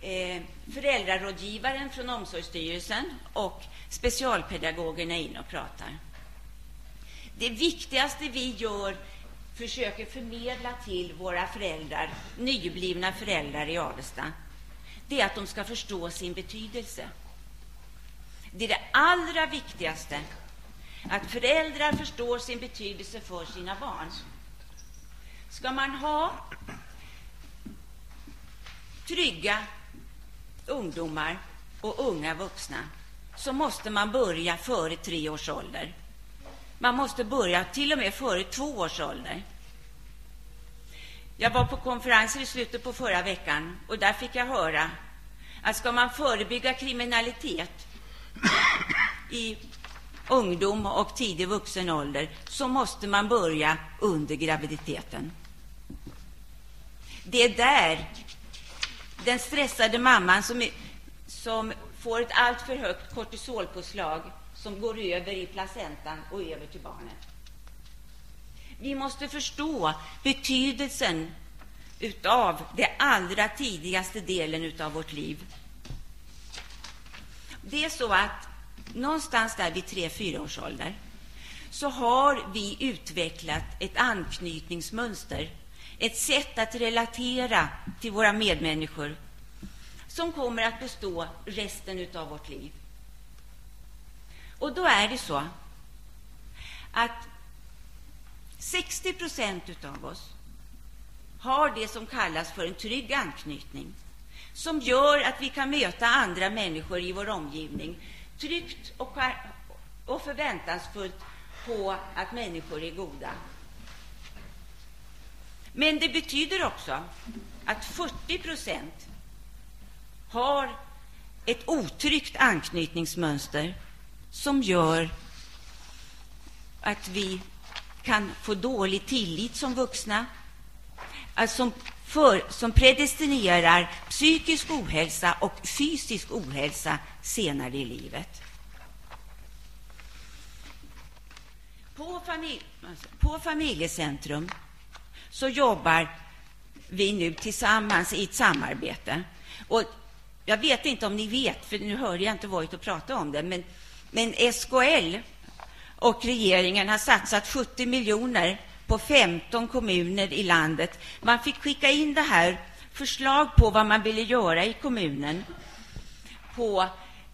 eh, föräldrarådgivaren från Omsorgsstyrelsen och specialpedagogerna in och pratar. Det viktigaste vi gör, försöker förmedla till våra föräldrar, nyblivna föräldrar i Avesta, det är att de ska förstå sin betydelse. Det är det allra viktigaste, att föräldrar förstår sin betydelse för sina barn. Ska man ha trygga ungdomar och unga vuxna så måste man börja före tre års ålder. Man måste börja till och med före två års ålder. Jag var på konferenser i slutet på förra veckan och där fick jag höra att ska man förebygga kriminalitet i ungdom och tidig vuxen ålder så måste man börja under graviditeten. Det är där den stressade mamman som, som får ett alltför högt kortisolpåslag som går över i placentan och över till barnet. Vi måste förstå betydelsen av den allra tidigaste delen av vårt liv. Det är så att någonstans där vid tre fyra års ålder så har vi utvecklat ett anknytningsmönster, ett sätt att relatera till våra medmänniskor som kommer att bestå resten av vårt liv. Och då är det så att 60 procent av oss har det som kallas för en trygg anknytning som gör att vi kan möta andra människor i vår omgivning tryggt och, och förväntansfullt på att människor är goda. Men det betyder också att 40 procent har ett otryggt anknytningsmönster som gör att vi kan få dålig tillit som vuxna, alltså som, för, som predestinerar psykisk ohälsa och fysisk ohälsa senare i livet. På, familj, alltså, på Familjecentrum så jobbar vi nu tillsammans i ett samarbete. Och jag vet inte om ni vet, för nu hörde jag inte Voigt att prata om det, men, men SKL och regeringen har satsat 70 miljoner på 15 kommuner i landet. Man fick skicka in det här förslag på vad man ville göra i kommunen på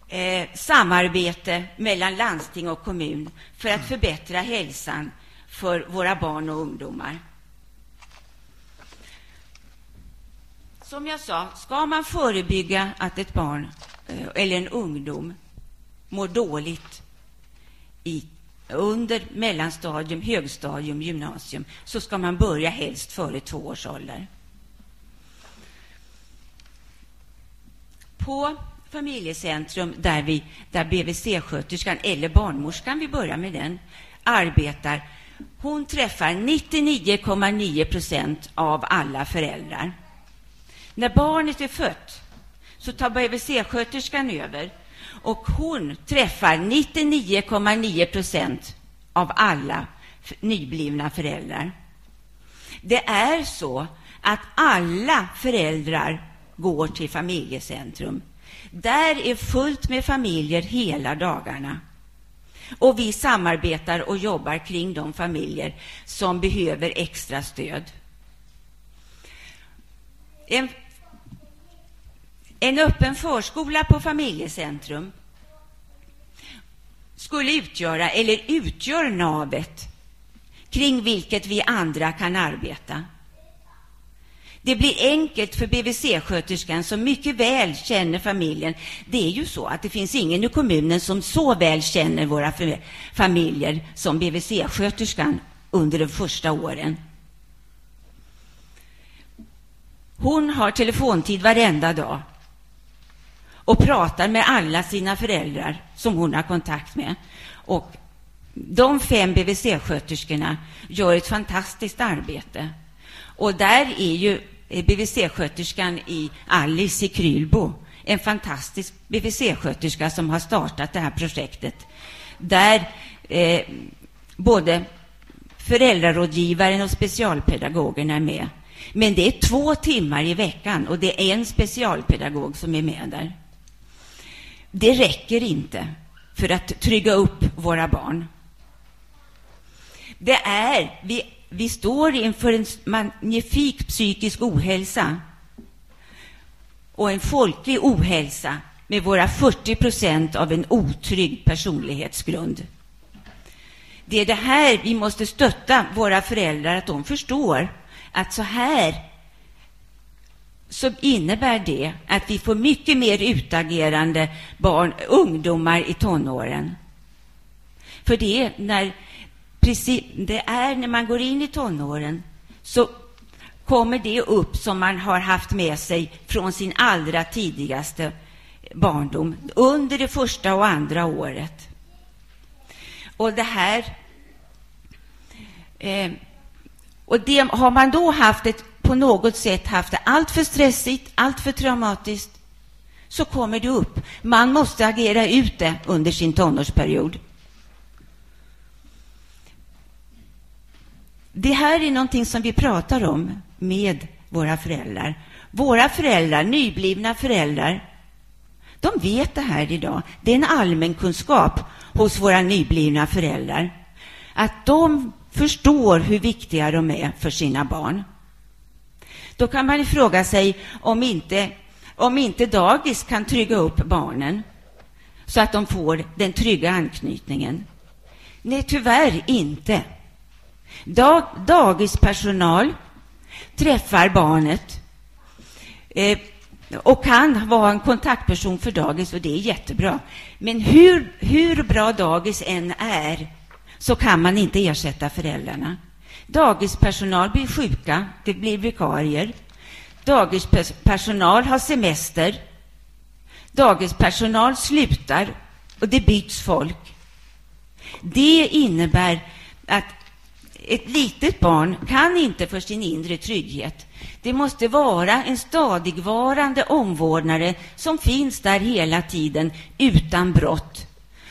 eh, samarbete mellan landsting och kommun för att förbättra hälsan för våra barn och ungdomar. Som jag sa, ska man förebygga att ett barn eh, eller en ungdom mår dåligt i, under mellanstadium, högstadium, gymnasium så ska man börja helst före två års ålder. På familjecentrum där, vi, där BVC-sköterskan, eller barnmorskan, vi börjar med den, arbetar, hon träffar 99,9 procent av alla föräldrar. När barnet är fött så tar BVC-sköterskan över och hon träffar 99,9 procent av alla nyblivna föräldrar. Det är så att alla föräldrar går till familjecentrum. Där är fullt med familjer hela dagarna. Och vi samarbetar och jobbar kring de familjer som behöver extra stöd. En, en öppen förskola på familjecentrum skulle utgöra, eller utgör, navet kring vilket vi andra kan arbeta. Det blir enkelt för BVC-sköterskan som mycket väl känner familjen. Det är ju så att det finns ingen i kommunen som så väl känner våra familjer som BVC-sköterskan under de första åren. Hon har telefontid varenda dag och pratar med alla sina föräldrar som hon har kontakt med. Och de fem BVC-sköterskorna gör ett fantastiskt arbete. Och där är ju eh, BVC-sköterskan i Alice i Krylbo, en fantastisk BVC-sköterska som har startat det här projektet, där eh, både föräldrarådgivaren och specialpedagogerna är med. Men det är två timmar i veckan och det är en specialpedagog som är med där. Det räcker inte för att trygga upp våra barn. Det är, vi vi står inför en magnifik psykisk ohälsa och en folklig ohälsa med våra 40 procent av en otrygg personlighetsgrund. Det är det här vi måste stötta våra föräldrar, att de förstår att så här så innebär det att vi får mycket mer utagerande barn, ungdomar i tonåren. För det är när precis, det är när man går in i tonåren så kommer det upp som man har haft med sig från sin allra tidigaste barndom, under det första och andra året. Och det här... Eh, och det, har man då haft ett, på något sätt haft det allt för stressigt, allt för traumatiskt, så kommer det upp. Man måste agera ut det under sin tonårsperiod. Det här är någonting som vi pratar om med våra föräldrar. Våra föräldrar, nyblivna föräldrar, de vet det här idag. Det är en allmän kunskap hos våra nyblivna föräldrar. Att de förstår hur viktiga de är för sina barn. Då kan man fråga sig om inte, om inte dagis kan trygga upp barnen så att de får den trygga anknytningen. Nej, tyvärr inte. Dag, dagispersonal träffar barnet eh, och kan vara en kontaktperson för dagis, och det är jättebra. Men hur, hur bra dagis än är så kan man inte ersätta föräldrarna. Dagispersonal blir sjuka, det blir vikarier. Dagispersonal har semester. Dagispersonal slutar och det byts folk. Det innebär att ett litet barn kan inte för sin inre trygghet. Det måste vara en stadigvarande omvårdnare som finns där hela tiden utan brott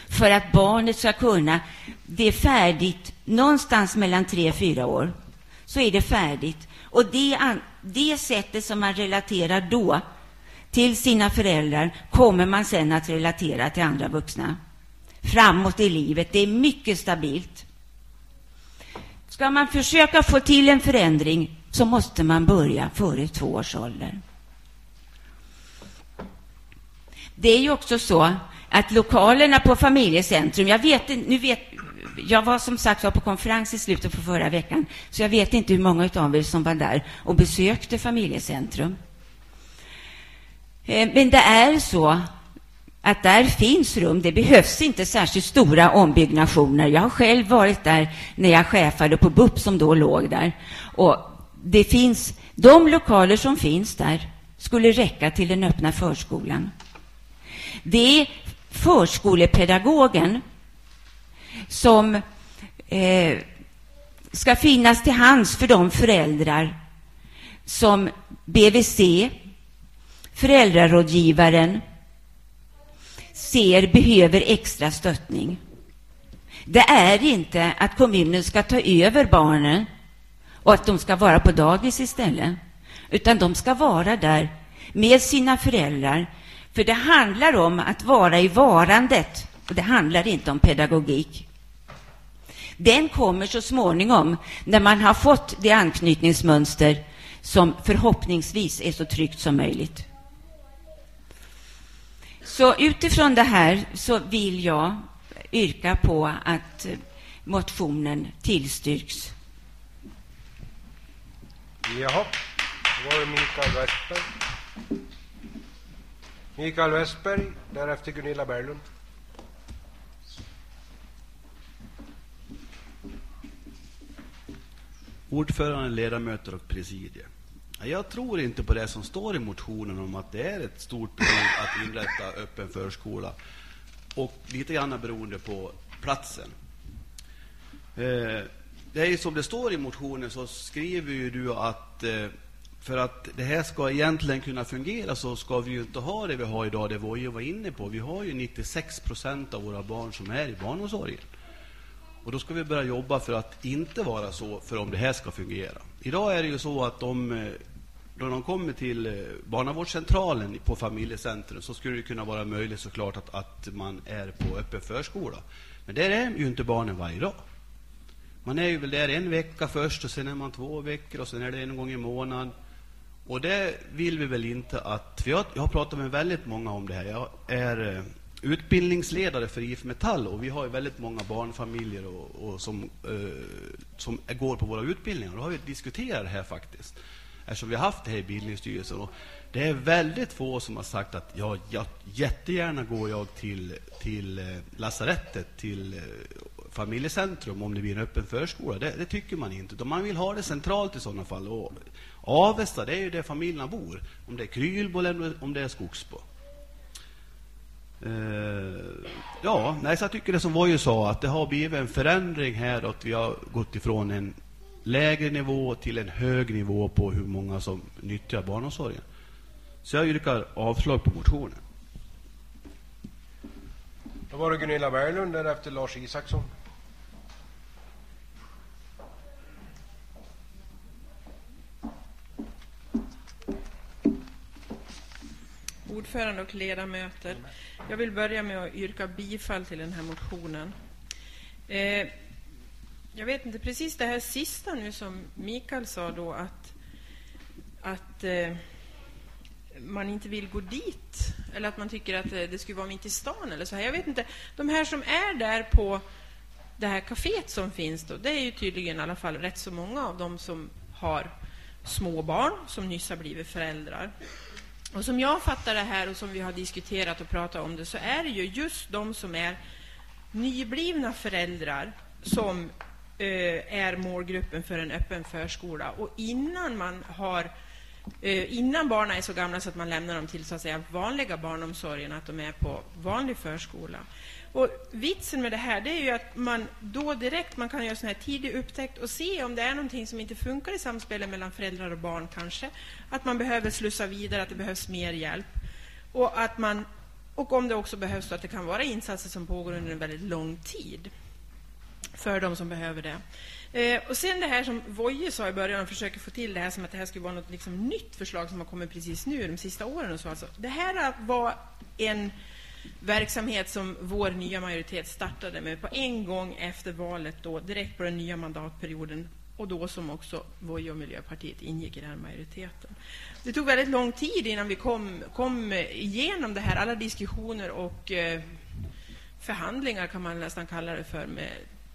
för att barnet ska kunna det är färdigt någonstans mellan tre och fyra år. Så är det färdigt. Och det, det sättet som man relaterar då till sina föräldrar kommer man sen att relatera till andra vuxna. Framåt i livet. Det är mycket stabilt. Ska man försöka få till en förändring så måste man börja före två års ålder. Det är ju också så att lokalerna på familjecentrum, jag vet nu vet, jag var som sagt var på konferens i slutet på förra veckan, så jag vet inte hur många av er som var där och besökte familjecentrum. Eh, men det är så att där finns rum. Det behövs inte särskilt stora ombyggnationer. Jag har själv varit där när jag chefade på BUP som då låg där. Och det finns, de lokaler som finns där skulle räcka till den öppna förskolan. Det är förskolepedagogen som eh, ska finnas till hands för de föräldrar som BVC, föräldrarådgivaren, ser behöver extra stöttning. Det är inte att kommunen ska ta över barnen och att de ska vara på dagis istället, utan de ska vara där med sina föräldrar. För det handlar om att vara i varandet, och det handlar inte om pedagogik. Den kommer så småningom när man har fått det anknytningsmönster som förhoppningsvis är så tryggt som möjligt. Så utifrån det här så vill jag yrka på att motionen tillstyrks. Jaha, då var det Mikael Westberg. Mikael Westberg, därefter Gunilla Berglund. Ordförande, ledamöter och presidie. Jag tror inte på det som står i motionen om att det är ett stort behov att inrätta öppen förskola. Och lite grann beroende på platsen. Eh, det är ju som det står i motionen så skriver ju du att eh, för att det här ska egentligen kunna fungera så ska vi ju inte ha det vi har idag, det Voje var inne på. Vi har ju 96 procent av våra barn som är i barnomsorgen. Och då ska vi börja jobba för att inte vara så, för om det här ska fungera. Idag är det ju så att de, eh, då de kommer till eh, barnavårdscentralen på familjecentrum så skulle det kunna vara möjligt såklart att, att man är på öppen förskola. Men där är ju inte barnen varje dag. Man är ju väl där en vecka först och sen är man två veckor och sen är det en gång i månaden. Och det vill vi väl inte att... För jag, jag har pratat med väldigt många om det här. Jag är eh, utbildningsledare för IF Metall och vi har ju väldigt många barnfamiljer och, och som, eh, som går på våra utbildningar. Då har vi diskuterat det här faktiskt, eftersom vi har haft det här i bildningsstyrelsen. Och det är väldigt få som har sagt att ja, jag, jättegärna går jag till, till eh, lasarettet, till eh, familjecentrum om det blir en öppen förskola. Det, det tycker man inte. Man vill ha det centralt i sådana fall. Och Avesta, det är ju där familjerna bor. Om det är Krylbo eller om det är Skogsbo. Eh, ja, nej, så jag tycker det som Voje sa, att det har blivit en förändring här och att vi har gått ifrån en lägre nivå till en hög nivå på hur många som nyttjar barnomsorgen. Så jag yrkar avslag på motionen. Då var det Gunilla Berglund, därefter Lars Isaksson. Ordförande och ledamöter. Jag vill börja med att yrka bifall till den här motionen. Eh, jag vet inte, precis det här sista nu som Mikael sa då att, att eh, man inte vill gå dit eller att man tycker att eh, det skulle vara mitt i stan eller så här. Jag vet inte. De här som är där på det här kaféet som finns då, det är ju tydligen i alla fall rätt så många av dem som har små barn som nyss har blivit föräldrar. Och som jag fattar det här och som vi har diskuterat och pratat om det så är det ju just de som är nyblivna föräldrar som eh, är målgruppen för en öppen förskola. Och innan man har eh, innan barnen är så gamla så att man lämnar dem till så att säga vanliga barnomsorgen, att de är på vanlig förskola. Och vitsen med det här det är ju att man då direkt man kan göra sån här tidig upptäckt och se om det är någonting som inte funkar i samspelet mellan föräldrar och barn kanske. Att man behöver slussa vidare, att det behövs mer hjälp. Och, att man, och om det också behövs, att det kan vara insatser som pågår under en väldigt lång tid. för de som behöver det. Eh, och sen det här som Voje sa i början, och försöker få till det här som att det här skulle vara något liksom nytt förslag som har kommit precis nu, de sista åren. och så. Alltså, det här var en verksamhet som vår nya majoritet startade med på en gång efter valet, då, direkt på den nya mandatperioden och då som också Voi och Miljöpartiet ingick i den majoriteten. Det tog väldigt lång tid innan vi kom, kom igenom det här, alla diskussioner och eh, förhandlingar kan man nästan kalla det för med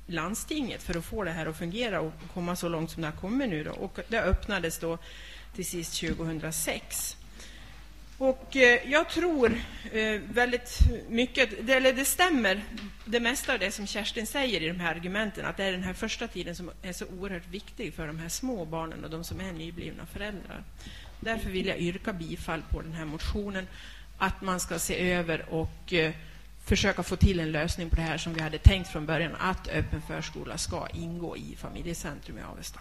landstinget för att få det här att fungera och komma så långt som det har kommit nu. Då. Och det öppnades då till sist 2006. Och eh, jag tror eh, väldigt mycket, det, eller det stämmer, det mesta av det som Kerstin säger i de här argumenten, att det är den här första tiden som är så oerhört viktig för de här små barnen och de som är nyblivna föräldrar. Därför vill jag yrka bifall på den här motionen, att man ska se över och eh, försöka få till en lösning på det här som vi hade tänkt från början, att öppen förskola ska ingå i familjecentrum i Avesta.